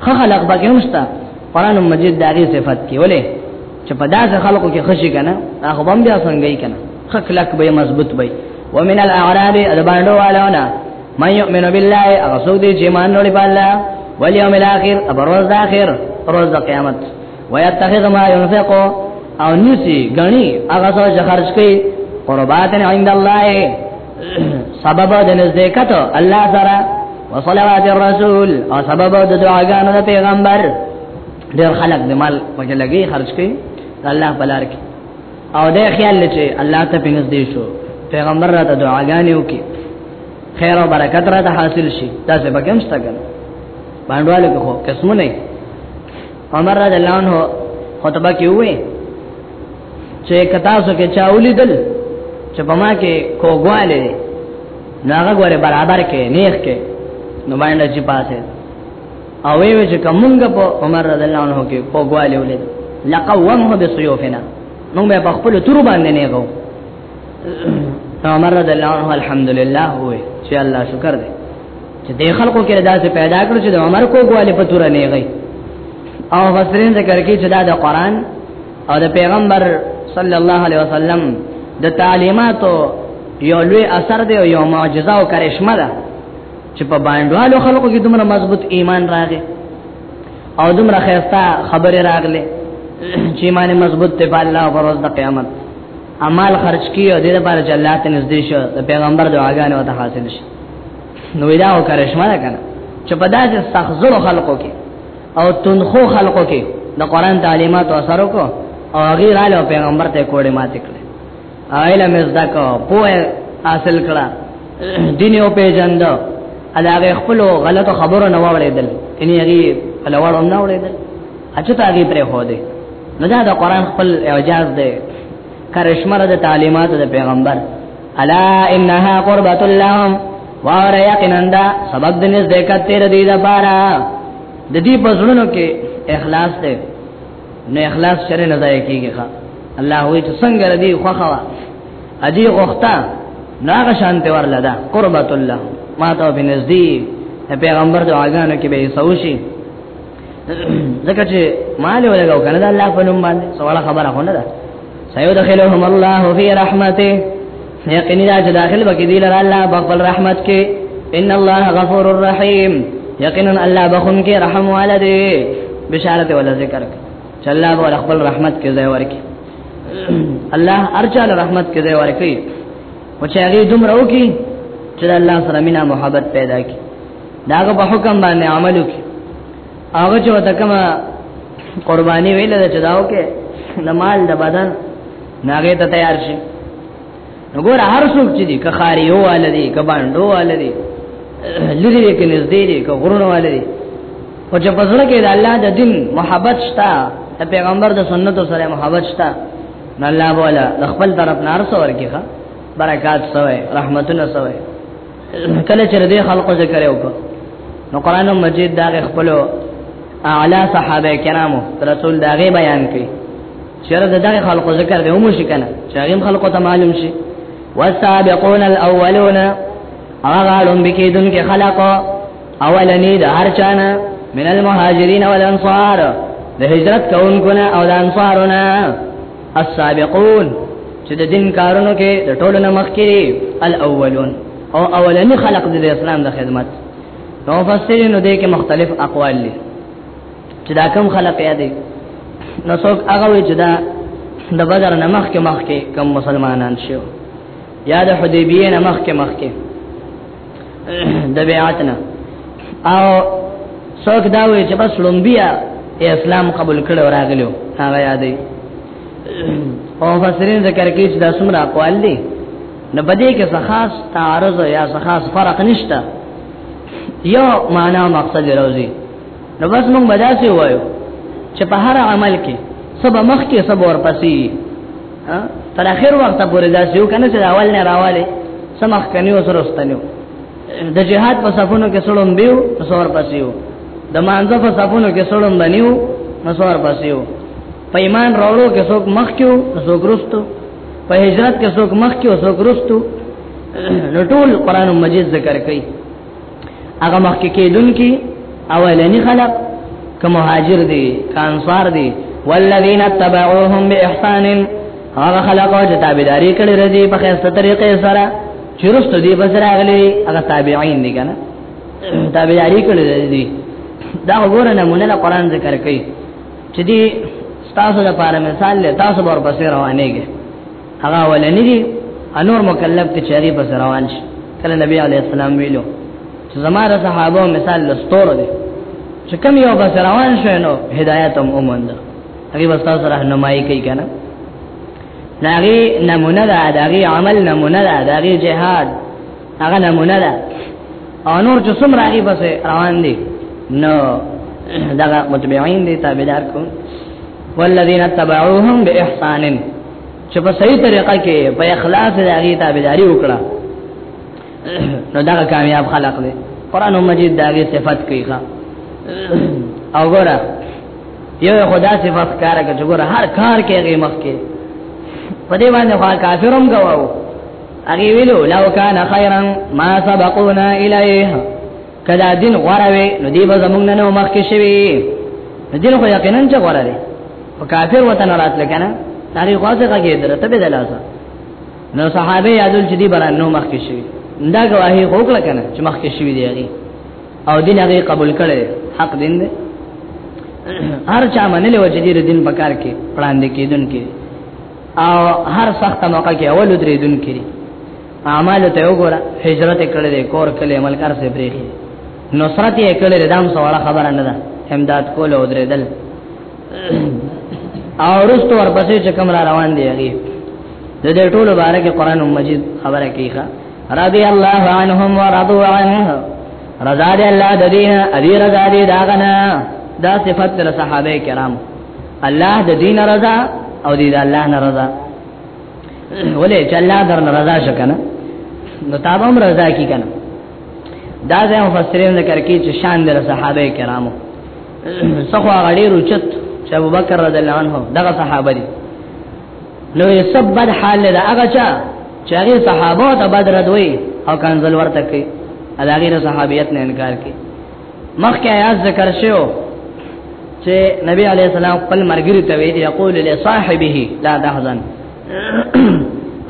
خلق بګه مشتا قران مجید دغه صفت کې ولې چې په داسې خلقو کې خوشي کنه هغه بم بیا څنګه یې کنه خلق به مضبوط وي ومن الاعراب ادبانو والونا من يؤمن بالله اغسو دي جمان نوڑی پا اللہ واليوم الاخر ابروز داخر روز دا قیامت ويتخذ ما ينفق او نسی غنی هغه څه چې خرج کوي قربات عند الله سبب د نزدېکت الله سره وصلوات الرسول او سبب د دعاګانو د پیغمبر ډېر خلک د مال په لګي خرج کوي الله بلار کې او د خیال لچې الله ته پینځ دی شو پیغمبر را ته دعاګانې وکي خیر او برکت را ته حاصل شي تاسو به کوم څه کوي باندې له خو قسم نه عمر رضی الله عنه خطبه کې وې چې کتا سو کې چا ولیدل چې په ما کې کوګواله دي ناغه غوړې برابر کې نیخ کې نو باندې چې پاسه او وی چې کومګه په عمر رضی الله عنه کې کوګواله ولید لقومه بسيوفنا نو مې په خپل تور باندې نه غو عمر رضی الله عنه الحمدلله هو چې الله شکر دې چې د خلکو کې داسې پیدا کړو چې د عمر کوګواله په تور نه غي او فسرین ذکر کې چې دا د قران او د پیغمبر صلی الله علیه وسلم د تعلیماتو یو لوی اثر دی او یو معجزه او کرشمه ده چې په باندوالو خلکو کې دومره مضبوط ایمان راغی او دومره خیرسته خبره راغله چې ایمان مضبوط دی په الله او پر ورځ د قیامت اعمال خرج کی او دې لپاره چې الله ته نږدې شو د پیغمبر دعاګانې وته حاصل شي نو دا او کرشمه ده کنه چې په داسې سخزو خلقو کې او تنخو خلقو کې د قران تعلیمات او اثر کو او غیر اله پیغمبر ته کوړې ماته کړې ایله مزدا کو پوه حاصل کړه دین او پیجند علاوه خپل غلط خبرو نه وړېدل کني هغه په لوړ هم نه وړېدل اچته هغه پرې هو دي نو دا د قران خپل اعجاز دی کرشمه د تعلیمات د پیغمبر الا انها قربت لهم وار یقینا دا سبب د نزدېکت تیر دی د بارا د دې پزړونو کې اخلاص دی نو اخلاص شر نه ځای کیږي ښا الله وې چې څنګه ردی خوخوا ادي غوختا ناغه شانته ورلا دا قربت الله ما ته بنزدی پیغمبر دعاګانو کې به سوشي ځکه چې مال ولګاو کنه دا الله په نوم باندې سوال خبره هونه ده سيدخلهم الله في رحمته یقینا دا چې داخل بکې دی لره الله بخل رحمت کې ان الله غفور الرحیم یقینا الله بخون کې رحم والده بشارت ولا ذکر چې الله به خپل رحمت کې ځای ورکي الله ارجل رحمت کې ځای ورکي او چې هغه دومره وکي چې الله سره مینا محبت پیدا کړي داغه په حکم باندې عمل وکړي هغه چې وته کومه قرباني ویل دا چې داو کې د مال د بدن ناګه ته تیار شي وګوره هر څوک چې دي که خاري هو ولدي که باندې هو ولدي لری دې کې نږدې دي که غرونه ولدي او چې پزړه کې د الله د دین محبت شته د پیغمبر د سنتو سره محبت شته نو الله بوله د خپل طرف نار سور کیخه برکات سوې رحمتونه سوې کله چې د خلقو ذکر یو کو نو قران مجید دا خپل اعلی صحابه کرامو رسول دا غي بیان کړي چیرې د دغه خلقو ذکر دی ومو شي کنه چې هغه خلقو ته معلوم شي والسابقون الاولون هغه لون بکیدون کې خلقو اولنی د هر چانه من المهاجرین والانصار د هجرت کوونکو نه او د انصارونو السابقون چې د دین کارونو کې د ټولو نه مخکې الاولون او اولنی خلق د اسلام د خدمت نو مفسرین دې کې مختلف اقوال دي چې دا کم خلق یې دي نو څوک هغه وي چې دا د بدر نه مخکې مخکې کم مسلمانان شو یا د حدیبیه نه مخکې مخکې د بیعت نه او څوک دا وایي چې بس لومبیا اسلام قبول کړو راغلو هغه یادې او فسرین ذکر کوي چې دا څومره اقوال دي نو بده کې خاص تعارض یا خاص فرق نشته یو معنا مقصد راوځي نو بس موږ بداسي وایو چې په هر عمل کې سبا مخ کې سبا ورپسې تر اخر وخت پورې دا سیو کنه چې اول نه راواله سمخ کني او سره واستنیو د جهاد په صفونو کې سړم بیو سور پسیو د مانځ په صفونو کې سړم بنیو سور پسیو په ایمان راوړو کې څوک مخ کیو څوک رستو په هجرت کې څوک مخ کیو څوک رستو نو ټول قران مجید ذکر کوي هغه مخکې کېدونکي اولنی خلق که مهاجر دي که انصار دي والذین اتبعوهم باحسان هغه خلق او تابعداري کړې ردي په خسته طریقې سره چیرستو دی بس راغلي هغه تابعین دي کنه تابعداري کړې ردي دا وګوره نمونه له قران ذکر کوي چې دی تاسو لپاره مثال له تاسو ور پسې روانېږي هغه ولنی دي انور مکلف ته چاري په روان شي کله نبی عليه السلام ویلو چې زماره صحابه مثال لستور دي چې کم یو بس روان شوی نو هدایت هم ومند هغه بس تاسو راهنمایي کوي کنه داغي نمونه ده داغي عمل نمونه ده داغي جهاد هغه نمونه ده او نور چې څومره هغه بس روان دي نو دغه متبعين دي تابعدار کو والذین تبعوهم باحسان چې په صحیح طریقه کې په اخلاص د هغه تابعداري وکړه نو دا کامیاب خلق دی قران مجید دا غي صفات کوي ښا او ګوره یو خدا صفات کار کوي چې ګوره هر کار کې هغه مخ کې په دې باندې خوا کافرم گواو هغه ویلو لو کان خیرا ما سبقونا الیه کدا دین غواره وي نو دی به زمونږ نه نو مخ کې شوی دین خو یقینا چې غواره دی په کافر وطن راتل کنه تاریخ واسه کېږي درته به دلاسه نو صحابه یادول چې دی بران نو مخ کې شوی دا گواهی خو کړه کنه چې مخ کې شوی دی او دین هغه قبول کړي حق دین دی هر چا منلې و چې دې دین په کار کې پړاندې کېدون کې او هر سخت موقع کې اول درې دن کې اعمال ته وګوره هجرت کړي دي کور کله عمل کار سي بريخي نصرت یې کړي دام سوال خبره نه ده امداد کول او درېدل او رستو ورپسې چې کوم را روان دي هغه د دې ټولو باره کې قران مجید خبره کوي رضی الله عنهم ورضوا عنه رضا دې الله د دین ادي رضا دې داغنا دا صفات تر صحابه کرام الله د دین رضا او دې الله نه رضا ولې چې الله در رضا شکنه نو تابو هم رضا کی کنه دا ځای مفسرین ذکر کوي چې شان در صحابه کرامو څخه غړي رچت چې ابو بکر رضی الله عنه دغه صحابه دي نو یې سب بد حال ده هغه چا چې هغه صحابه ته بدر دوی او کنزل ورته کوي هغه صحابیت نه انکار کوي مخکې آیات ذکر شو چې نبی علی السلام خپل مرګري ته ویلي یقول له صاحبه لا تحزن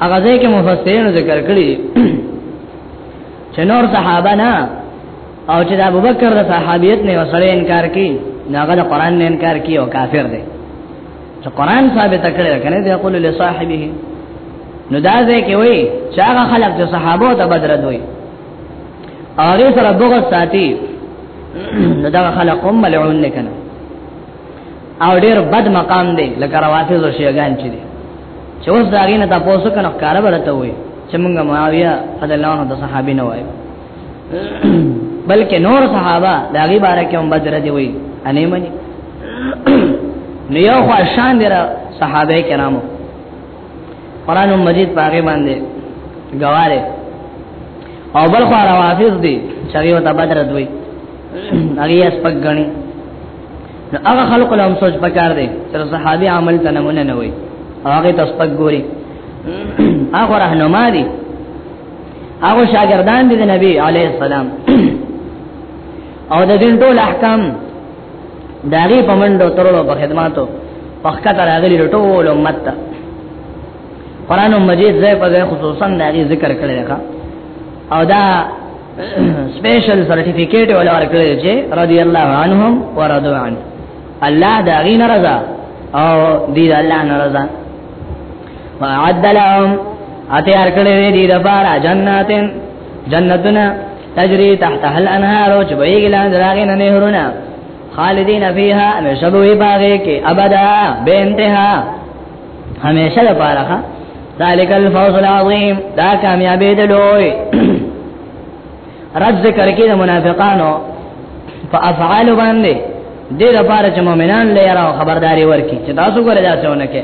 هغه ځکه مفسرین ذکر کړی چې نور صحابه نه او چې ابو بکر د صحابیت نه وسره انکار کی ناغه د قران نه انکار کی او کافر دی چې قران ثابت کړی کنه دی یقول له صاحبه نو دا ځکه وی چې هغه خلک چې صحابه ته بدرد وی هغه سره بغض ساتي نو دا خلق هم ملعون نه کنه او ډیر بد مقام دی لکه رواتیز او شیعگان چی دی چې اوس دا غینه تاسو کنه کار ورته وي چې موږ معاویه رضی الله عنه د صحابین وایو بلکې نور صحابه دا غي باره کې هم بدر دی وي انې مني نو یو خو شان دره صحابه کرامو قران مجید پاګه باندې گواره او بل خو روافض دي چې یو ته بدر دوی هغه اس پک غني نو هغه خلق له هم سوچ پکار دي چې صحابي عمل ته نمونه نه وي هغه تاسو پک ګوري هغه راهنما دي هغه شاګردان دي د نبی عليه السلام او د دین ټول احکام داغي په منډو ترلو په خدماتو پخکا تر اغلی ټول امت ته قران مجید زې په ځای خصوصا داغي ذکر کړی ښا او دا سپیشل سرټیفیکیټ ولا ورکړی چې رضی الله عنهم ورضوا عنه الله داغي ناراضه او دې الله ناراضه وعد لهم اتیار کړی دې د بار جناتن جنتنا تجری تحت هل انهار او چبېګ لاند راغې نه نهرونه خالدین فیها همیشه به باغې کې ابدا به انتها همیشه لپاره ذالک الفوز العظیم دا کامیابی د لوی رد ذکر کې د منافقانو په افعال باندې د لپاره چې مؤمنان لپاره خبرداري ورکړي چې تاسو ګورئ دا څونه کې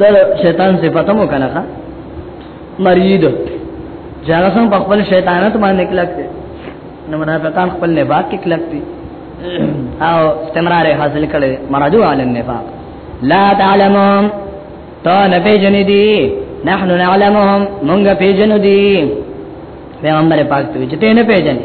دا شیطان صفات مو کنه ښا مرید جهان سم په خپل شیطانت باندې کلک دي نو منافقان خپل نه باک کې کلک دي او استمرار حاصل کړي مرادو عل النفاق لا تعلمون تو نه پیژنې دي نحن نعلمهم مونږ پیژنو دي پیغمبر پاک ته چې ته نه پیژنې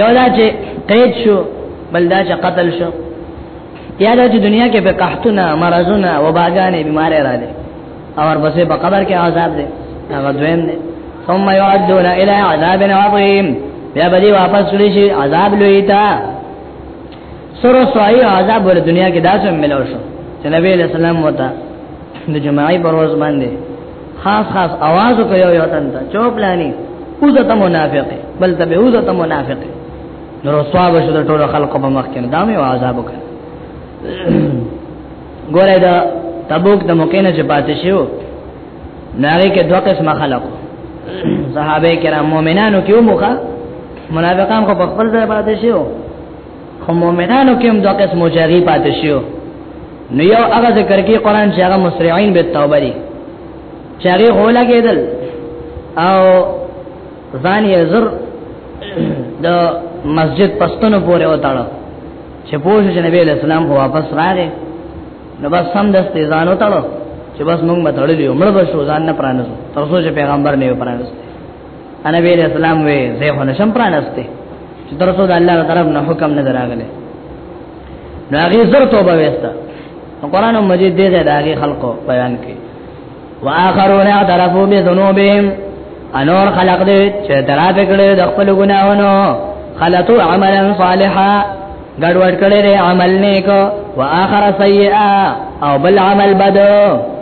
یو دا چې قید شو بل دا چې قتل شو یا دا چې دنیا کې به قحطونه مرزونه وباګانې بیمارې را دي او ورپسې په قبر کې عذاب دي هغه دویم دی ثم يعدون الى عذاب عظيم بیا به واپس لشي عذاب لوی ته سره سوای عذاب ور دنیا کې داسې ملو شو چې نبی له سلام وتا د جمعې پر ورځ باندې خاص خاص आवाज کوي یو تن ته چوپ لانی اوزه ته منافق بل ته به اوزه ته منافق نور ثواب شو د ټولو خلقو په مخ کې دا مې عذاب وکړ ګوره دا تبوک د مکینه چې پاتې شو ناغي کې دوه قسم خلق صحابه کرام مؤمنانو کې موخه منافقان خو په خپل ځای باندې شو خو مؤمنانو کې هم دوه قسم جری پاتې شو نو یو هغه ذکر کې قران چې هغه مسرعين به توبه دي چې هغه هولا کېدل او ځان یې زر د مسجد پستونو پورې وتاړو چې پوه شو چې نبی اسلام خو واپس راغی نو بس سم د ځان وتړو چې بس موږ متړلې یو مړ بشو ځان نه پرانځو تر څو چې پیغمبر نه یو پرانځو انا بیر اسلام وې زه خو نشم پرانځته چې تر څو د الله طرف نه حکم نه دراغله نو هغه زر توبه وسته قرآن مجید دې دې هغه خلقو بیان کړي واخرون اعترفوا بذنوبهم انور خلق دې چې درا پکړې د خپل ګناهونو خلطو عملا صالحا ګډوډ کړي دې عمل نیک او اخر سیئا او بل عمل بد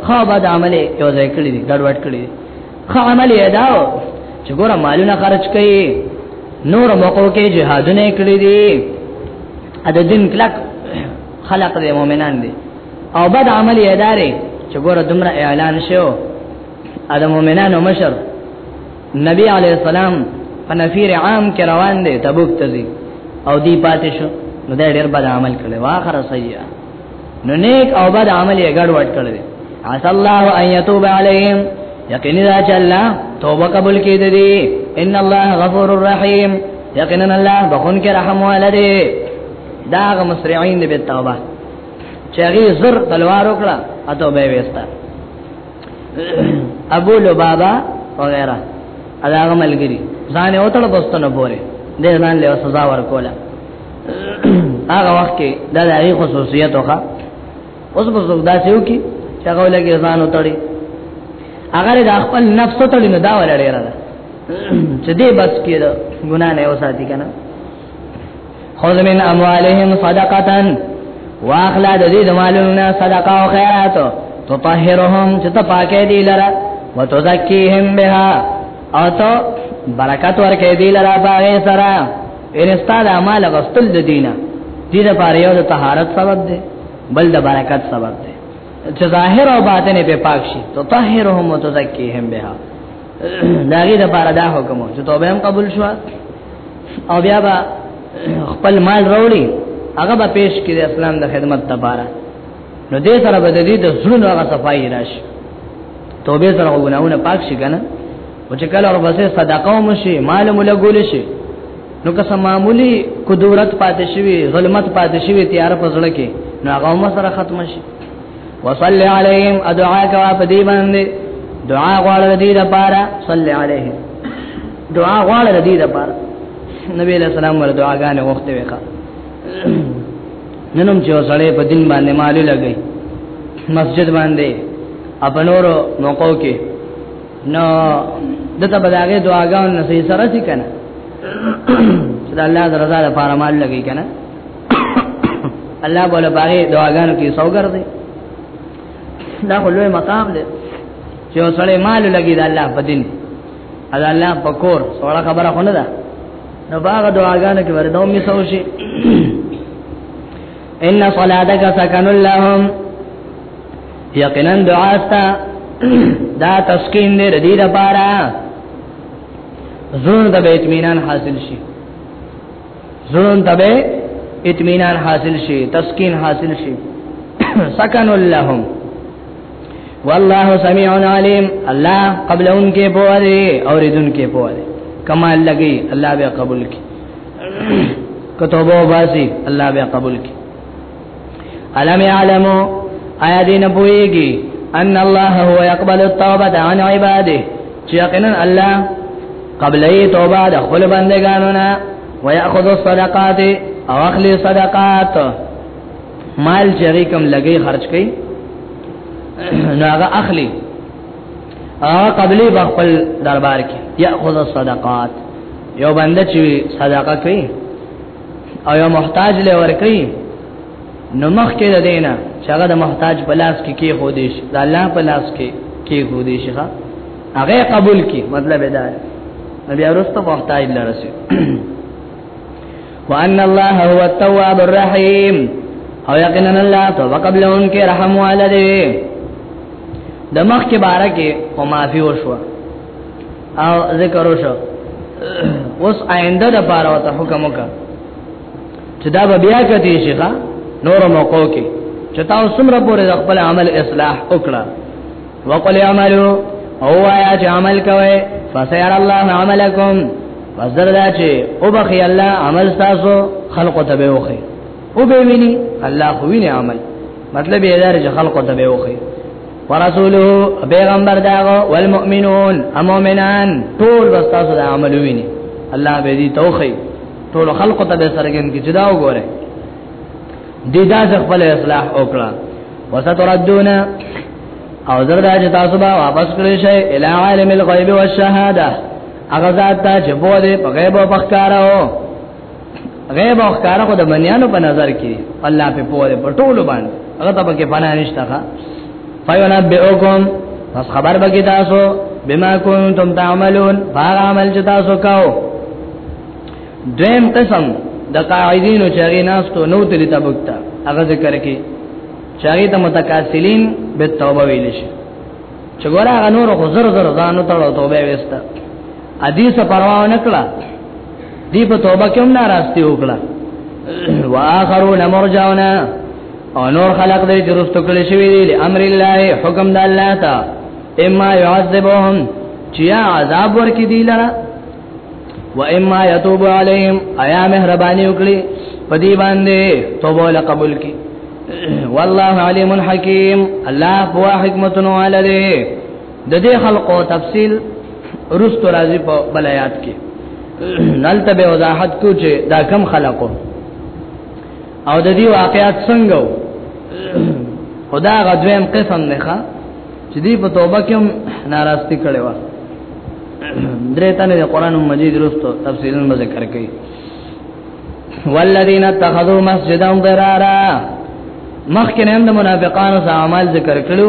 خو بد عمل یو ځای کړی دې ګډوډ کړی خو عمل یې داو چې ګوره مالونه خرج کړي نور موقعو کې جهادونه کړی دي ا د دین کلک خلق دې مؤمنان دي او بد عمل یې داري چې ګوره دومره اعلان شو ادم مومنانو مشر نبی علی السلام په نفیر عام کې روان دي تبوک ته دي او دی پاتې شو نو دا ډېر بد عمل کړي واخره سیئه نو نیک او بد عمل یې ګډ وډ کړي عسى الله ان يتوب عليهم یقینا دا چې الله توبه قبول کړي دي ان الله غفور رحیم یقینا الله بخون کې رحم والده دا غ مسرعين به توبه چې هغه زر تلوار وکړه اته به وستا ابو لبابا وغیرہ ادا هغه ملګری ځان یې وټړ بوستنه پوره دې ځان له سزا ورکوله هغه وخت کې دا د هغه خصوصیت وکړه اوس په څو داسې وکي چې هغه لګي ځان وټړي اگر دا خپل نفس وټړي نو دا ولړې را ده چې دې بس کې دا ګنا نه وساتي کنه خذ من اموالهم صدقه واخلا د دې د مالونو صدقه او خیرات تطهرهم چې ته پاکې دي لره وتزکیهم بها او ته برکت ورکې دي لره باغې سره ان استاد اعمال غسل د دینه دې لپاره یو د طهارت سبب دی بل د برکت سبب دی چې ظاهر او باطن په پاک شي تطهرهم وتزکیهم بها داغه د بار دا حکم چې توبه هم قبول شوه او بیا با خپل مال راوړي هغه به پیش کړي اسلام د خدمت لپاره نو دې سره به د دې د زړونو هغه صفائی راشي توبه سره غوونه پاک شي کنه او چې کله ورپسې صدقه هم شي مال هم لګول شي نو که معمولی قدرت پاتې شي ظلمت پاتې شي تیار پزړه کې نو هغه هم سره ختم شي وصل علیهم ادعا کوا په دې باندې دعا غواړه دې د پاره صلی علیهم دعا غواړه دې د پاره نبی له سلام ور دعاګانې وخت وکړه ننم چې وسړې په دین باندې مالي لګي مسجد باندې اپنورو موقعو کې نو دته بداګه دعاګانو نصیحت سره شي کنه چې الله درزا لپاره مال لګي کنه الله بوله باغې دعاګانو کې سوګر دی دا خو لوی مقام دی چې وسړې مال لګي د الله په دین اذ الله پکور سوړه خبره خو نه ده نو باغ دعاګانو کې ورته مې سوشي ان صلاتك سكن لهم یقینا دعا استا دا تسکین دې ردی لپاره زړه د اطمینان حاصل شي زړون ته به اطمینان حاصل شي تسکین حاصل شي سکن اللهم والله سميع عليم الله قبل ان کې پوهه او ردن کې پوهه کمال لګي الله به قبول کړي کتابو باسي الله به قبول کړي علم علمو آیا دین پویږي ان الله هو يقبل التوبه عن عباده چې یقینا الله قبلې توبه د خپل بندگانو نه ويأخذ الصدقات او اخلي صدقات مال چې کوم لګي خرج کړي نو هغه اخلي او قبلې خپل دربار کې يأخذ الصدقات یو بنده چې صدقه کوي او یو محتاج له ور کوي نو مخ کې د دینه چې هغه د محتاج په لاس کې کې خو دې شي د الله په لاس کې کې خو دې شي هغه قبول کی مطلب دا نبی ورسته محتاج لرسي وان الله هو التواب الرحیم او یقینا الله تو وقبل ان کې رحم والده د مخ کې بارکه او معافي وشوه او ذکر وشو اوس آینده د پاره او ته حکم وکړه چې دا به بیا کتی شي ښا نور موقع کې چې تاسو څومره پورې خپل عمل اصلاح وکړه وقل اعملوا او آیا چې عمل کوي فسير الله عملکم وزر دا چې او بخي الله عمل تاسو خلق ته به وخی او به ویني الله خو ویني عمل مطلب یې دا چې خلق ته به وخی ورسوله پیغمبر داغه والمؤمنون امومنان ټول واستاسو د عمل ویني الله به دې توخی ټول خلق ته به سرګن کې جدا وګوره دې دا خپل اصلاح وکړه وستردون او زر دا چې تاسو به واپس کړئ شي الی عالم الغیب والشهاده هغه ذات چې بوله په غیب او په ښکارو غیب او ښکار خو د بنیانو په نظر کې الله په پوهه په ټولو باندې هغه ته پکې پناه نشته ښا فینبئکم پس خبر بګی تاسو بما کنتم تعملون باغ عمل چې تاسو کاو دویم قسم د قاعدینو چې هغه ناس ته نو تلی تبکتا هغه ذکر کې چې هغه ته متکاسلین به توبه ویل شي چې ګوره هغه نور خو زر زر ځانو ته توبه وستا ادي څه پروا نه کړه دی په توبه کې هم ناراستي وکړه واخرون مرجعون او نور خلق دې درست کړی شوی دی امر الله حکم د الله تا اما يعذبهم چې عذاب ورکې دی لره و اما يتوب عليهم ايا مهرباني وکړي په دې باندې توبه له قبول کی والله عليم حكيم الله هو حکمتونو علي د دې خلقو تفصیل رست راځي په بلایات کې نلته به وضاحت کو چې دا کم خلقو او د دې واقعات څنګه خدا غدویم قسم نه ښه چې دې په توبه کې ناراستی کړي و درې تنه د قران مجید رست تفصیلا ذکر کړي والذین اتخذوا مسجدا ضرارا مخکنه د منافقانو سره عمل ذکر کړو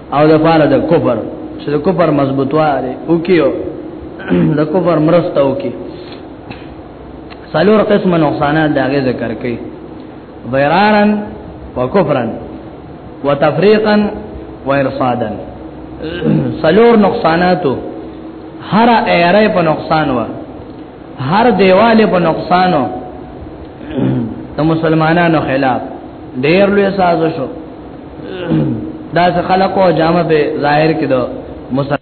او د پاره د کفر چې د کفر مضبوطواله او کیو د کفر مرسته او کی سالور قسم نقصانات داغه ذکر کړي ضرارا وكفرا وتفريقا وارصادا سالور نقصاناتو هر ایره په نقصان و هر دیواله په نقصانو د مسلمانانو خلاف ډیر لوی سازش شو دا څه خلق او جامه به ظاهر کې دو مسلمان